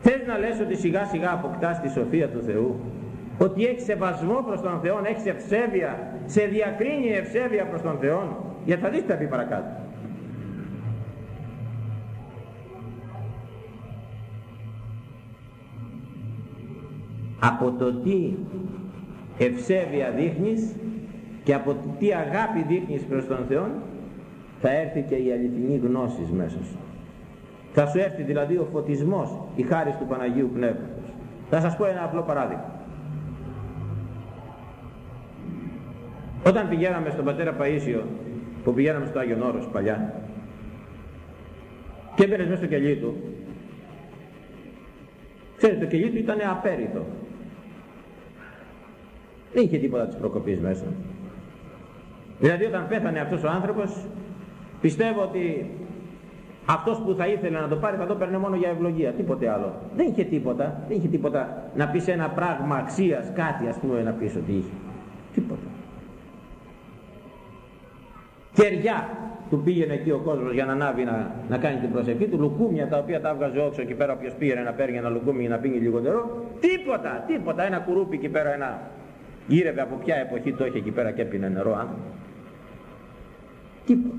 Θες να λες ότι σιγά σιγά αποκτάς τη σοφία του Θεού, ότι έχεις σεβασμό προς τον Θεό, έχεις ευσέβεια, σε διακρίνει ευσέβεια προς τον Θεό, γιατί θα δεις τι θα πει παρακάτω. Από το τι ευσέβεια δείχνεις και από το τι αγάπη δείχνεις προς τον Θεό θα έρθει και η αληθινή γνώση μέσα σου. Θα σου έρθει δηλαδή ο φωτισμός, η χάρη του Παναγίου Πνεύματος. Θα σας πω ένα απλό παράδειγμα. Όταν πηγαίναμε στον πατέρα Παΐσιο, που πηγαίναμε στο Άγιον Όρος παλιά, και έμπαινες μέσα στο κελί του, ξέρετε το κελί του ήταν απέριτο. Δεν είχε τίποτα της προκοπής μέσα. Δηλαδή όταν πέθανε αυτός ο άνθρωπος, Πιστεύω ότι αυτός που θα ήθελε να το πάρει θα το παίρνει μόνο για ευλογία, τίποτε άλλο. Δεν είχε τίποτα, δεν είχε τίποτα να πεις ένα πράγμα αξίας, κάτι ας πούμε να πεις ότι είχε. Τίποτα. Κεριά του πήγαινε εκεί ο κόσμος για να ανάβει να, να κάνει την προσευχή του, λουκούμια τα οποία τα έβγαζε όξω εκεί πέρα όποιος πήγαινε να παίρνει ένα λουκούμι για να πίνει λίγο νερό. Τίποτα, τίποτα, ένα κουρούπι εκεί πέρα, ένα γύρευε από ποια εποχή το είχε εκεί πέρα και έπινε νερό άνθρωπο. Τίποτα.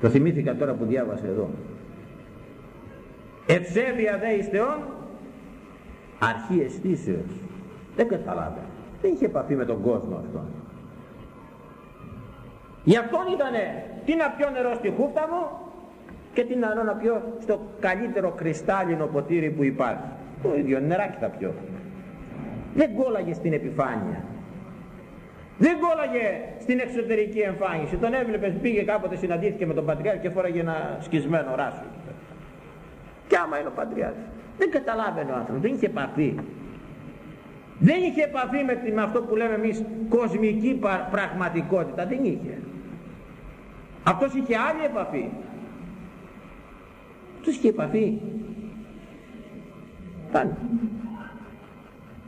Το θυμήθηκα τώρα που διάβασα εδώ. Ευσέβεια δε εις Θεόν, αρχή αισθήσεως. Δεν καταλάβαινε. Δεν είχε επαφή με τον κόσμο αυτό. Γι' αυτόν ήτανε τι να πιω νερό στη χούφτα μου και τι να, να πιω στο καλύτερο κρυστάλλινο ποτήρι που υπάρχει. Το ίδιο νεράκι θα πιω. Δεν κόλλαγε στην επιφάνεια. Δεν κόλλαγε στην εξωτερική εμφάνιση. Τον έβλεπες, πήγε κάποτε, συναντήθηκε με τον Πατριάρχη και φόραγε ένα σκισμένο ράσο. Και άμα είναι ο Πατριάρχης. Δεν καταλάβαινε ο άνθρωπος, δεν είχε επαφή. Δεν είχε επαφή με, με αυτό που λέμε εμείς κοσμική πραγματικότητα, δεν είχε. Αυτός είχε άλλη επαφή. Αυτός είχε επαφή. Πάνε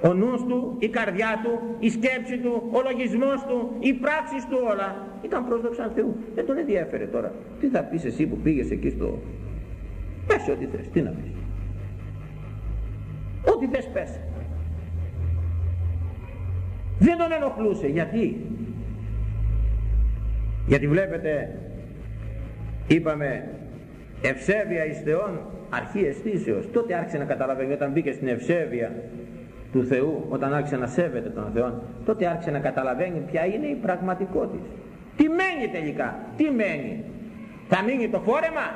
ο νους του, η καρδιά του, η σκέψη του, ο λογισμός του, οι πράξεις του όλα ήταν προσδόξαν Θεού. Δεν τον ενδιαφέρε τώρα. Τι θα πεις εσύ που πήγες εκεί στο... Πες ό,τι θες, τι να πεις. Ό,τι θες πες. Δεν τον ενοχλούσε. Γιατί; Γιατί βλέπετε, είπαμε, ευσέβεια εις Θεόν, αρχή αισθήσεως. Τότε άρχισε να καταλαβαίνει όταν μπήκε στην ευσέβεια του Θεού όταν άρχισε να σέβεται τον Θεό τότε άρχισε να καταλαβαίνει ποια είναι η πραγματικότητα. Τι μένει τελικά τι μένει. Θα μείνει το φόρεμα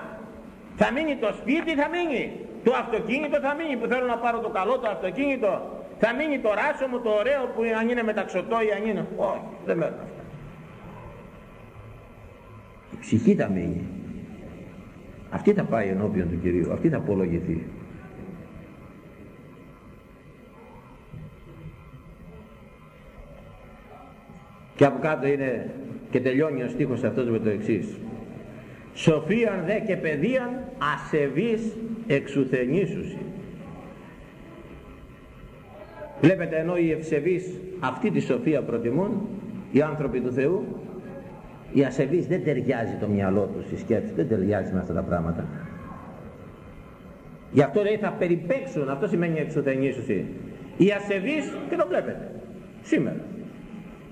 θα μείνει το σπίτι θα μείνει το αυτοκίνητο θα μείνει που θέλω να πάρω το καλό το αυτοκίνητο. Θα μείνει το ράσο μου το ωραίο που αν είναι μεταξωτό ή αν είναι. Όχι δεν μένουν αυτά. Η ψυχή θα μείνει αυτή θα πάει ενώπιον του Κυρίου αυτή θα απολογηθεί Και από κάτω είναι και τελειώνει ο στίχος αυτός με το εξής. Σοφίαν δε και παιδείαν ασεβής εξουθενήσουσι. Βλέπετε ενώ οι ευσεβείς αυτή τη σοφία προτιμούν, οι άνθρωποι του Θεού, οι ασεβείς δεν ταιριάζει το μυαλό τους, η σκέψη δεν ταιριάζει με αυτά τα πράγματα. Γι' αυτό λέει θα περιπέξουν, αυτό σημαίνει εξουθενήσωση. Οι ασεβείς και το βλέπετε; Σήμερα.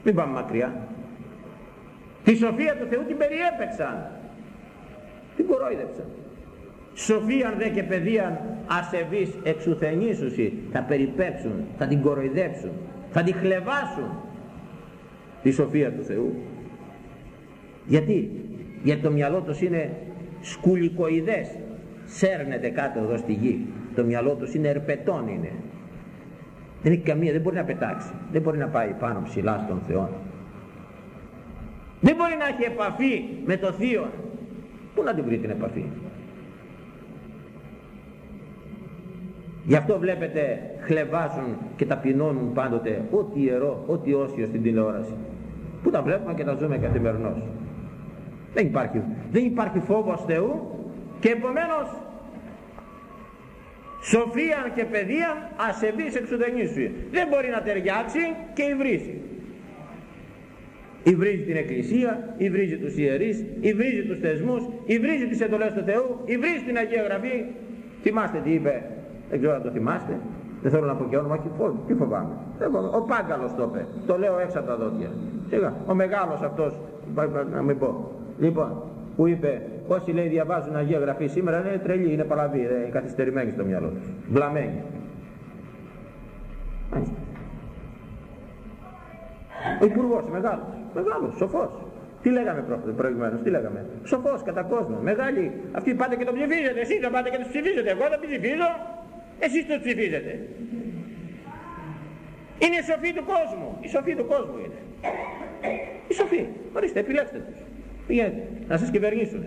Μην πάμε μακριά. Τη σοφία του Θεού την περιέπεξαν. Την κορόιδεψαν. Σοφίαν δε και παιδείαν ασεβείς εξουθενήσουσι θα περιπέψουν, θα την κοροϊδέψουν, θα την χλεβάσουν τη σοφία του Θεού. Γιατί, γιατί το μυαλό τους είναι σκουλικοειδές, σέρνεται κάτω εδώ στη γη. Το μυαλό τους είναι ερπετών είναι. Δεν έχει καμία, δεν μπορεί να πετάξει, δεν μπορεί να πάει πάνω ψηλά στον Θεό. Δεν μπορεί να έχει επαφή με το Θείο. Πού να την βρει την επαφή; Γι' αυτό βλέπετε χλεβάζουν και ταπεινώνουν πάντοτε ό,τι ιερό, ό,τι όσιο στην τηλεόραση. Πού τα βλέπουμε και τα ζούμε καθημερινώς. Δεν υπάρχει, δεν υπάρχει φόβος Θεού και επομένως σοφία και παιδεία ασεβής εξουδενήσου. Δεν μπορεί να ταιριάξει και υβρίζει. Υβρίζει την Εκκλησία, υβρίζει τους ιερείς, υβρίζει τους θεσμούς, υβρίζει τις εντολές του Θεού, υβρίζει την Αγία Γραφή. Θυμάστε τι είπε, δεν ξέρω αν το θυμάστε, δεν θέλω να πω και όνομα, τι φοβάμαι. Ο Πάγκαλος το είπε, το λέω έξω από τα δόντια. Σιγά, ο μεγάλος αυτός, να μην πω. Λοιπόν, που είπε, όσοι λέει διαβάζουν Αγία Γραφή σήμερα είναι τρελοί, είναι παλαβοί, είναι καθυστερημένοι στο μυαλό τους, βλαμμένοι. Ο υπουργός, μεγάλος, μεγάλος, σοφός. Τι λέγαμε προηγουμένως, τι λέγαμε. Σοφός κατά κόσμο, μεγάλη. Αυτοί πάτε και τον ψηφίζετε, εσείς δεν πάτε και τους ψηφίζετε. Εγώ δεν ψηφίζω, εσείς τους ψηφίζετε. Είναι η σοφή του κόσμου, η σοφή του κόσμου είναι. Η σοφή, ορίστε, επιλέξτε τους. Πηγαίνετε, να σας κυβερνήσουν.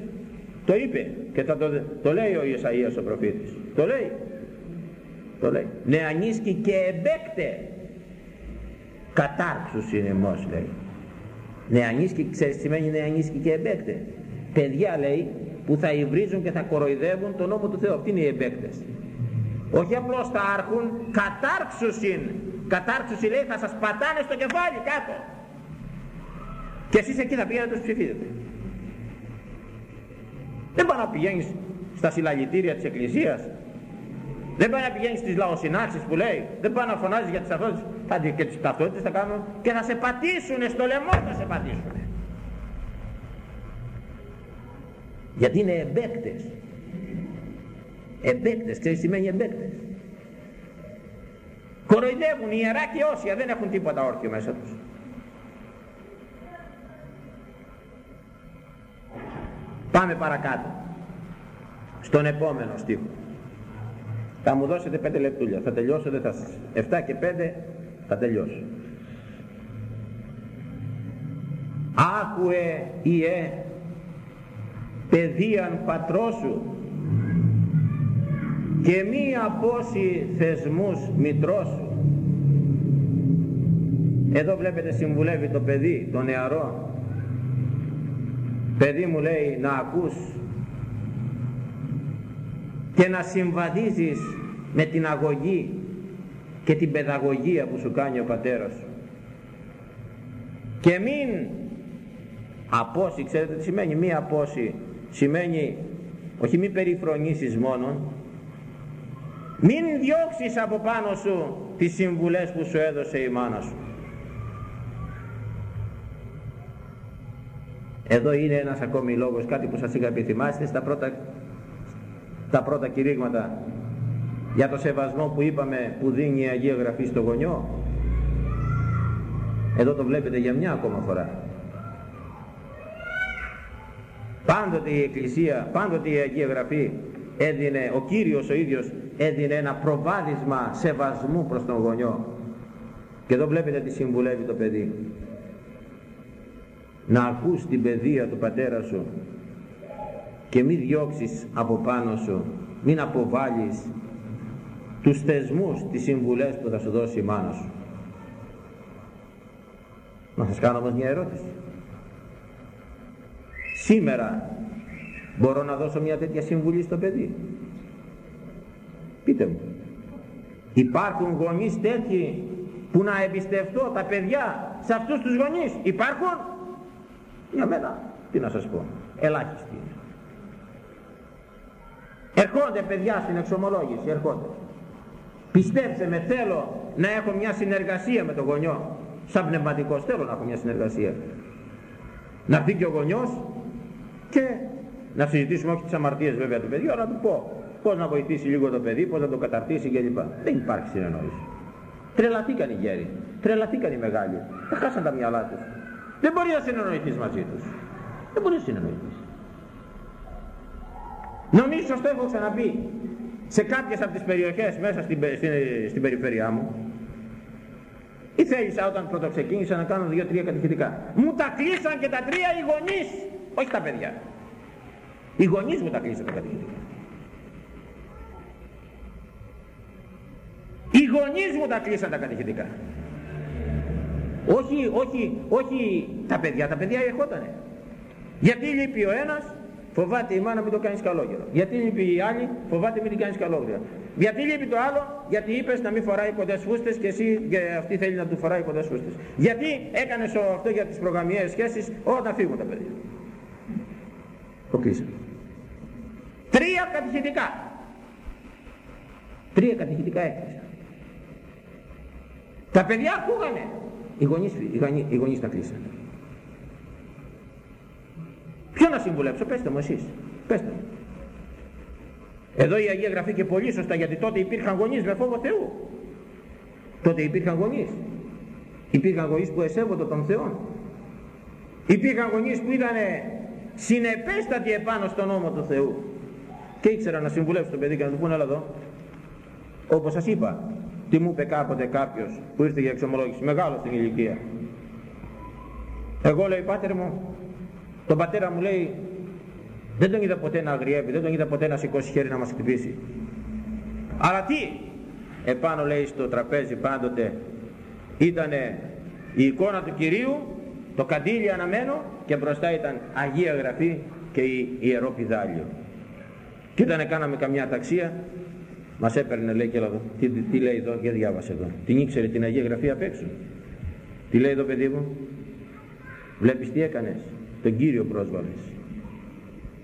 Το είπε και το, το λέει ο Ιεσαΐας ο προφήτης. Το λέει. Το λέει. Νεανίσκει και εμπέκτε κατάρξους είναι μός λέει νεανίσκη ξέρεις τι σημαίνει νεανίσκη και εμπέκτε; Παιδιά λέει που θα υβρίζουν και θα κοροϊδεύουν τον νόμο του Θεού αυτοί είναι οι εμπέκτες όχι απλώς θα άρχουν κατάρξουσιν κατάρξουσιν λέει θα σας πατάνε στο κεφάλι κάτω και εσείς εκεί θα πηγαίνετε τους ψηφίζετε δεν πάει να πηγαίνεις στα συλλαγητήρια της Εκκλησίας δεν πάει να πηγαίνεις στις λαοσυνάξεις που λέει. Δεν πάει να φωνάζεις για τις ταυτότητες. Θα, και τις ταυτότητες θα κάνουν και θα σε πατήσουνε στο λαιμό θα σε πατήσουνε. Γιατί είναι εμπέκτες. Εμπέκτες, ξέρεις τι σημαίνει εμπέκτες; Κοροϊδεύουν ιερά και όσια, δεν έχουν τίποτα όρθιο μέσα τους. Πάμε παρακάτω. Στον επόμενο στίχο. Θα μου δώσετε πέντε λεπτούλια. Θα τελειώσω, δεν θα σας. 7 και 5 θα τελειώσω. Άκουε ιε παιδείαν πατρόσου και μη απόσυ θεσμούς μητρόσου. Εδώ βλέπετε συμβουλεύει το παιδί, το νεαρό. Παιδί μου λέει να ακούς και να συμβαδίζεις με την αγωγή και την παιδαγωγία που σου κάνει ο πατέρας σου. Και μην απόση, ξέρετε τι σημαίνει μη απόση σημαίνει όχι μη περιφρονήσεις μόνον μην διώξεις από πάνω σου τις συμβουλές που σου έδωσε η μάνα σου εδώ είναι ένας ακόμη λόγος κάτι που σας είχα πει. Θυμάστε στα πρώτα τα πρώτα κηρύγματα για το σεβασμό που είπαμε που δίνει η Αγία Γραφή στο γονιό; Εδώ το βλέπετε για μια ακόμα φορά. Πάντοτε η Εκκλησία πάντοτε η Αγία Γραφή έδινε ο Κύριος ο ίδιος έδινε ένα προβάδισμα σεβασμού προς τον γονιό. Και εδώ βλέπετε τι συμβουλεύει το παιδί να ακούς την παιδεία του πατέρα σου και μην διώξεις από πάνω σου μην αποβάλεις τους θεσμούς, τις συμβουλές που θα σου δώσει η μάνα σου. Να σας κάνω όμως μια ερώτηση. Σήμερα μπορώ να δώσω μια τέτοια συμβουλή στο παιδί; Πείτε μου. Υπάρχουν γονείς τέτοιοι που να εμπιστευτώ τα παιδιά σε αυτούς τους γονείς; Υπάρχουν; Για μένα τι να σας πω ελάχιστοι Ερχόνται παιδιά στην εξομολόγηση, ερχόνται. Πιστέψτε με, θέλω να έχω μια συνεργασία με τον γονιό. Σαν πνευματικός θέλω να έχω μια συνεργασία. Να έρθει και ο γονιός και να συζητήσουμε όχι τις αμαρτίες βέβαια του παιδιού, αλλά να του πω πώς να βοηθήσει λίγο το παιδί, πώς να το καταρτήσει κλπ. Δεν υπάρχει συνεννόηση. Τρελαθήκαν οι γέροι, τρελαθήκαν οι μεγάλοι. Τα χάσαν τα μυαλά τους. Δεν μπορεί να συνεννοηθείς μαζί τους. Δεν μπορεί να συνεννοηθείς. Νομίζω το έχω ξαναπεί σε κάποιες από τις περιοχές μέσα στην, στην, στην περιφέρειά μου ή θέλησα όταν πρώτο ξεκίνησα να κάνω δύο-τρία κατηχητικά. Μου τα κλείσαν και τα τρία οι γονείς, όχι τα παιδιά. Οι γονείς μου τα κλείσαν τα κατηχητικά. Οι γονείς μου τα κλείσαν τα κατηχητικά. Όχι, όχι, όχι τα παιδιά, τα παιδιά ερχότανε. Γιατί λείπει ο ένας, φοβάται η μάνα μην το κάνεις καλόγερο. Γιατί λείπει η άλλη, φοβάται μην την κάνεις καλόγερο. Γιατί λείπει το άλλο, γιατί είπες να μην φοράει κοντές φούστες και εσύ και αυτή θέλει να του φοράει κοντές φούστες. Γιατί έκανες αυτό για τις προγραμμιαίες σχέσεις όταν φύγουν τα παιδιά. Το κλείσαμε. Τρία κατηχητικά. Τρία κατηχητικά έκλεισα. Τα παιδιά ακούγανε. Οι γονείς, οι γονείς, οι γονείς τα κλείσανε. Ποιο να συμβουλέψω, πέστε μου εσείς. Πέστε μου. Εδώ η Αγία Γραφή και πολύ σωστά γιατί τότε υπήρχαν γονείς με φόβο Θεού. Τότε υπήρχαν γονείς. Υπήρχαν γονείς που εσέβονται τον Θεό. Υπήρχαν γονείς που ήταν συνεπέστατοι επάνω στον νόμο του Θεού. Και ήξερα να συμβουλεύσω το παιδί και να του πούνε έλα εδώ. Όπως σας είπα, τι μου είπε κάποτε κάποιος που ήρθε για εξομολόγηση, μεγάλος στην ηλικία. Εγώ λέει πάτερ μου, τον πατέρα μου λέει δεν τον είδα ποτέ να αγριεύει, δεν τον είδα ποτέ να σηκώσει χέρι να μας χτυπήσει. Αλλά τι, επάνω λέει στο τραπέζι πάντοτε ήταν η εικόνα του Κυρίου, το καντήλι αναμένο και μπροστά ήταν Αγία Γραφή και η Ιερό Πιδάλιο. Και όταν κάναμε καμιά ταξία, μας έπαιρνε λέει και εδώ, τι, τι λέει εδώ, για διάβασε εδώ. Την ήξερε την Αγία Γραφή απ' έξω. Τι λέει εδώ παιδί μου, βλέπεις τι έκανες, τον Κύριο πρόσβαλες.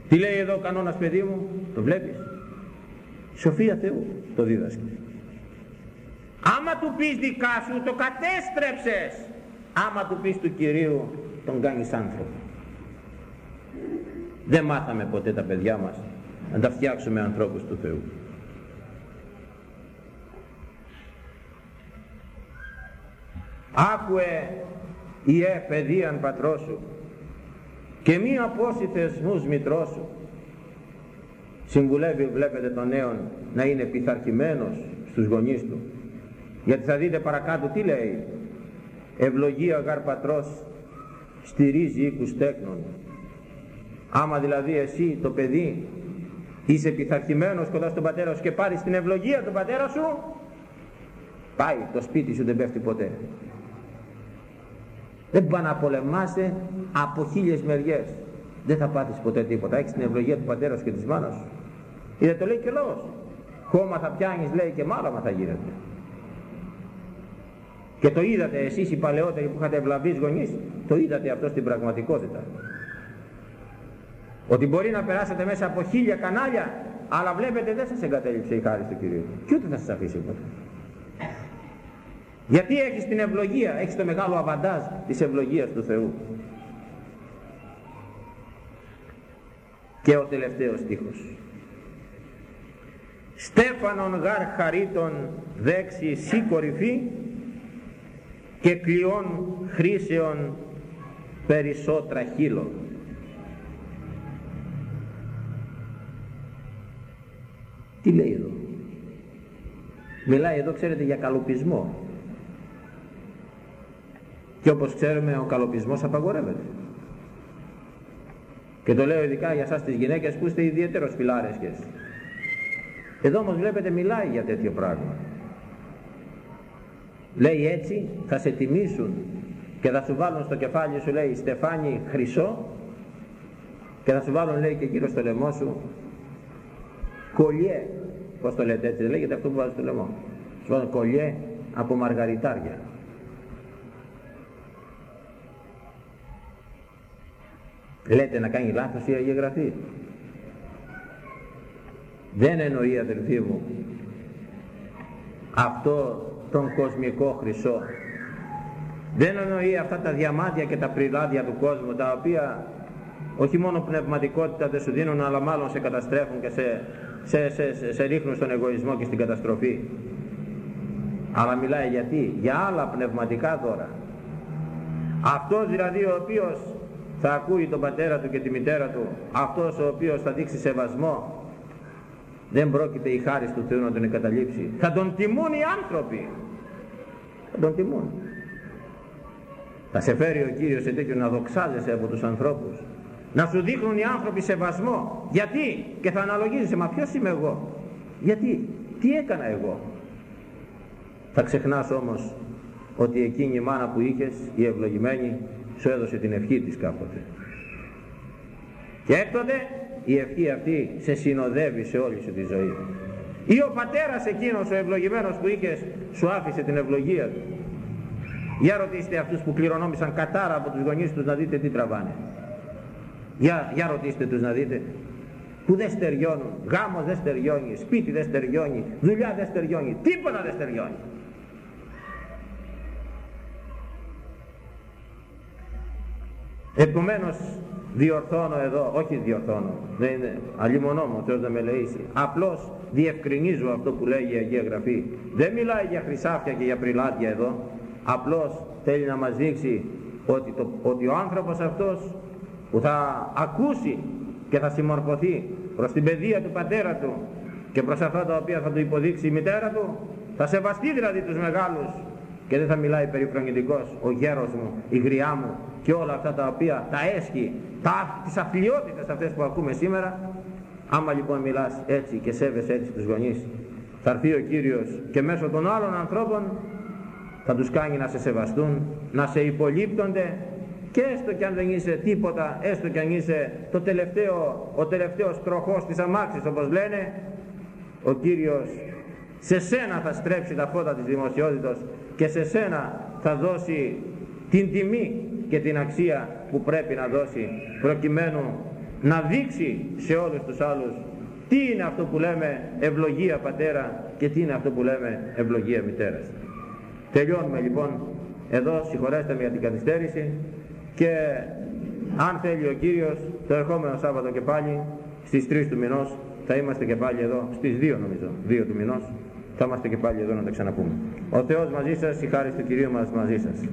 Τι λέει εδώ ο κανόνας παιδί μου, το βλέπεις; Σοφία Θεού το δίδασκε. Άμα του πεις δικά σου το κατέστρεψες. Άμα του πεις του Κυρίου τον κάνεις άνθρωπο. Δεν μάθαμε ποτέ τα παιδιά μας να τα φτιάξουμε ανθρώπους του Θεού. Άκουε ιε παιδείαν πατρόσου και μη απόσυ θεσμούς μητρός σου. Συμβουλεύει βλέπετε τον νέον να είναι πειθαρχημένος στους γονείς του. Γιατί θα δείτε παρακάτω τι λέει. Ευλογία γαρ πατρός στηρίζει οίκους τέκνων. Άμα δηλαδή εσύ το παιδί είσαι πειθαρχημένος κοντά στον πατέρα σου και πάρεις την ευλογία του πατέρα σου πάει το σπίτι σου δεν πέφτει ποτέ δεν πάει να πολεμάσαι από χίλιες μεριές. Δεν θα πάθεις ποτέ τίποτα. Έχεις την ευλογία του πατέρας σου και της μάνας σου. Είδε το λέει και λόγος. Χώμα θα πιάνεις λέει και μάλαμα θα γίνεται. Και το είδατε εσείς οι παλαιότεροι που είχατε ευλαβείς γονείς, το είδατε αυτό στην πραγματικότητα. Ότι μπορεί να περάσετε μέσα από χίλια κανάλια, αλλά βλέπετε δεν σας εγκατέλειψε η χάρη του Κυρίου. Και ούτε θα σας αφήσει ποτέ. Γιατί έχεις την ευλογία, έχεις το μεγάλο αβαντάζ της ευλογίας του Θεού. Και ο τελευταίος στίχος. Στέφανον γαρ χαρίτων δέξι σύ κορυφή και κλειών χρήσεων περισσότερα χείλων. Τι λέει εδώ; Μιλάει εδώ ξέρετε για καλοπισμό. Και όπως ξέρουμε ο καλοπισμός απαγορεύεται. Και το λέω ειδικά για εσάς τις γυναίκες που είστε ιδιαίτερος φιλάρεσκες. Εδώ όμως βλέπετε μιλάει για τέτοιο πράγμα. Λέει έτσι θα σε τιμήσουν και θα σου βάλουν στο κεφάλι σου λέει στεφάνι χρυσό και θα σου βάλουν λέει και γύρω στο λαιμό σου κολλιέ. Πώς το λέτε έτσι, δεν λέγεται αυτό που βάζεις στο λαιμό. Σου βάλουν κολλιέ από μαργαριτάρια. Λέτε να κάνει λάθος η Αγία Γραφή. δεν εννοεί αδελφοί μου αυτό τον κοσμικό χρυσό. Δεν εννοεί αυτά τα διαμάντια και τα πριλάδια του κόσμου τα οποία όχι μόνο πνευματικότητα δεν σου δίνουν αλλά μάλλον σε καταστρέφουν και σε, σε, σε, σε ρίχνουν στον εγωισμό και στην καταστροφή. Αλλά μιλάει γιατί; Για άλλα πνευματικά δώρα. Αυτός δηλαδή ο οποίος θα ακούει τον πατέρα του και τη μητέρα του αυτός ο οποίος θα δείξει σεβασμό. Δεν πρόκειται η χάρη του Θεού να τον εγκαταλείψει. Θα τον τιμούν οι άνθρωποι. Θα τον τιμούν. Θα σε φέρει ο Κύριος σε τέτοιο να δοξάζεσαι από τους ανθρώπους. Να σου δείχνουν οι άνθρωποι σεβασμό. Γιατί; Και θα αναλογίζεσαι μα ποιος είμαι εγώ; Γιατί; Τι έκανα εγώ; Θα ξεχνάς όμως ότι εκείνη η μάνα που είχες η ευλογημένη σου έδωσε την ευχή της κάποτε. Και έκτοτε η ευχή αυτή σε συνοδεύει σε όλη σου τη ζωή. Ή ο πατέρας εκείνος ο ευλογημένος που είχες σου άφησε την ευλογία του. Για ρωτήστε αυτούς που κληρονόμησαν κατάρα από τους γονείς τους να δείτε τι τραβάνε. Για, για ρωτήστε τους να δείτε. Που δεν στεριώνουν, γάμος δεν στεριώνει, σπίτι δεν στεριώνει, δουλειά δεν στεριώνει, τίποτα δεν στεριώνει. Επομένως διορθώνω εδώ, όχι διορθώνω, δεν είναι αλλημονό μου, Θεός να με λεήσει. Απλώς διευκρινίζω αυτό που λέει η Αγία Γραφή. Δεν μιλάει για χρυσάφια και για πριλάτια εδώ, απλώς θέλει να μας δείξει ότι, το, ότι ο άνθρωπος αυτός που θα ακούσει και θα συμμορφωθεί προς την παιδεία του πατέρα του και προς αυτά τα οποία θα του υποδείξει η μητέρα του θα σεβαστεί δηλαδή τους μεγάλους και δεν θα μιλάει περιφρονητικός ο γέρος μου, η γριά μου και όλα αυτά τα οποία τα έσχει, τα, τις αθλιότητες αυτές που ακούμε σήμερα άμα λοιπόν μιλάς έτσι και σέβεσαι έτσι τους γονείς θα έρθει ο Κύριος και μέσω των άλλων ανθρώπων θα τους κάνει να σε σεβαστούν, να σε υπολείπτονται και έστω και αν δεν είσαι τίποτα, έστω και αν είσαι το τελευταίο, ο τελευταίος τροχός της αμάξης όπως λένε, ο Κύριος σε σένα θα στρέψει τα φώτα της δημοσιότητας και σε σένα θα δώσει την τιμή και την αξία που πρέπει να δώσει προκειμένου να δείξει σε όλους τους άλλους τι είναι αυτό που λέμε ευλογία πατέρα και τι είναι αυτό που λέμε ευλογία μητέρας. Τελειώνουμε λοιπόν εδώ, συγχωρέστε με για την καθυστέρηση και αν θέλει ο Κύριος το ερχόμενο Σάββατο και πάλι στις 3 του μηνός θα είμαστε και πάλι εδώ, στις 2 νομίζω, 2 του μηνός θα είμαστε και πάλι εδώ να τα ξαναπούμε. Ο Θεός μαζί σας, η χάρη του Κυρίου μας μαζί σας.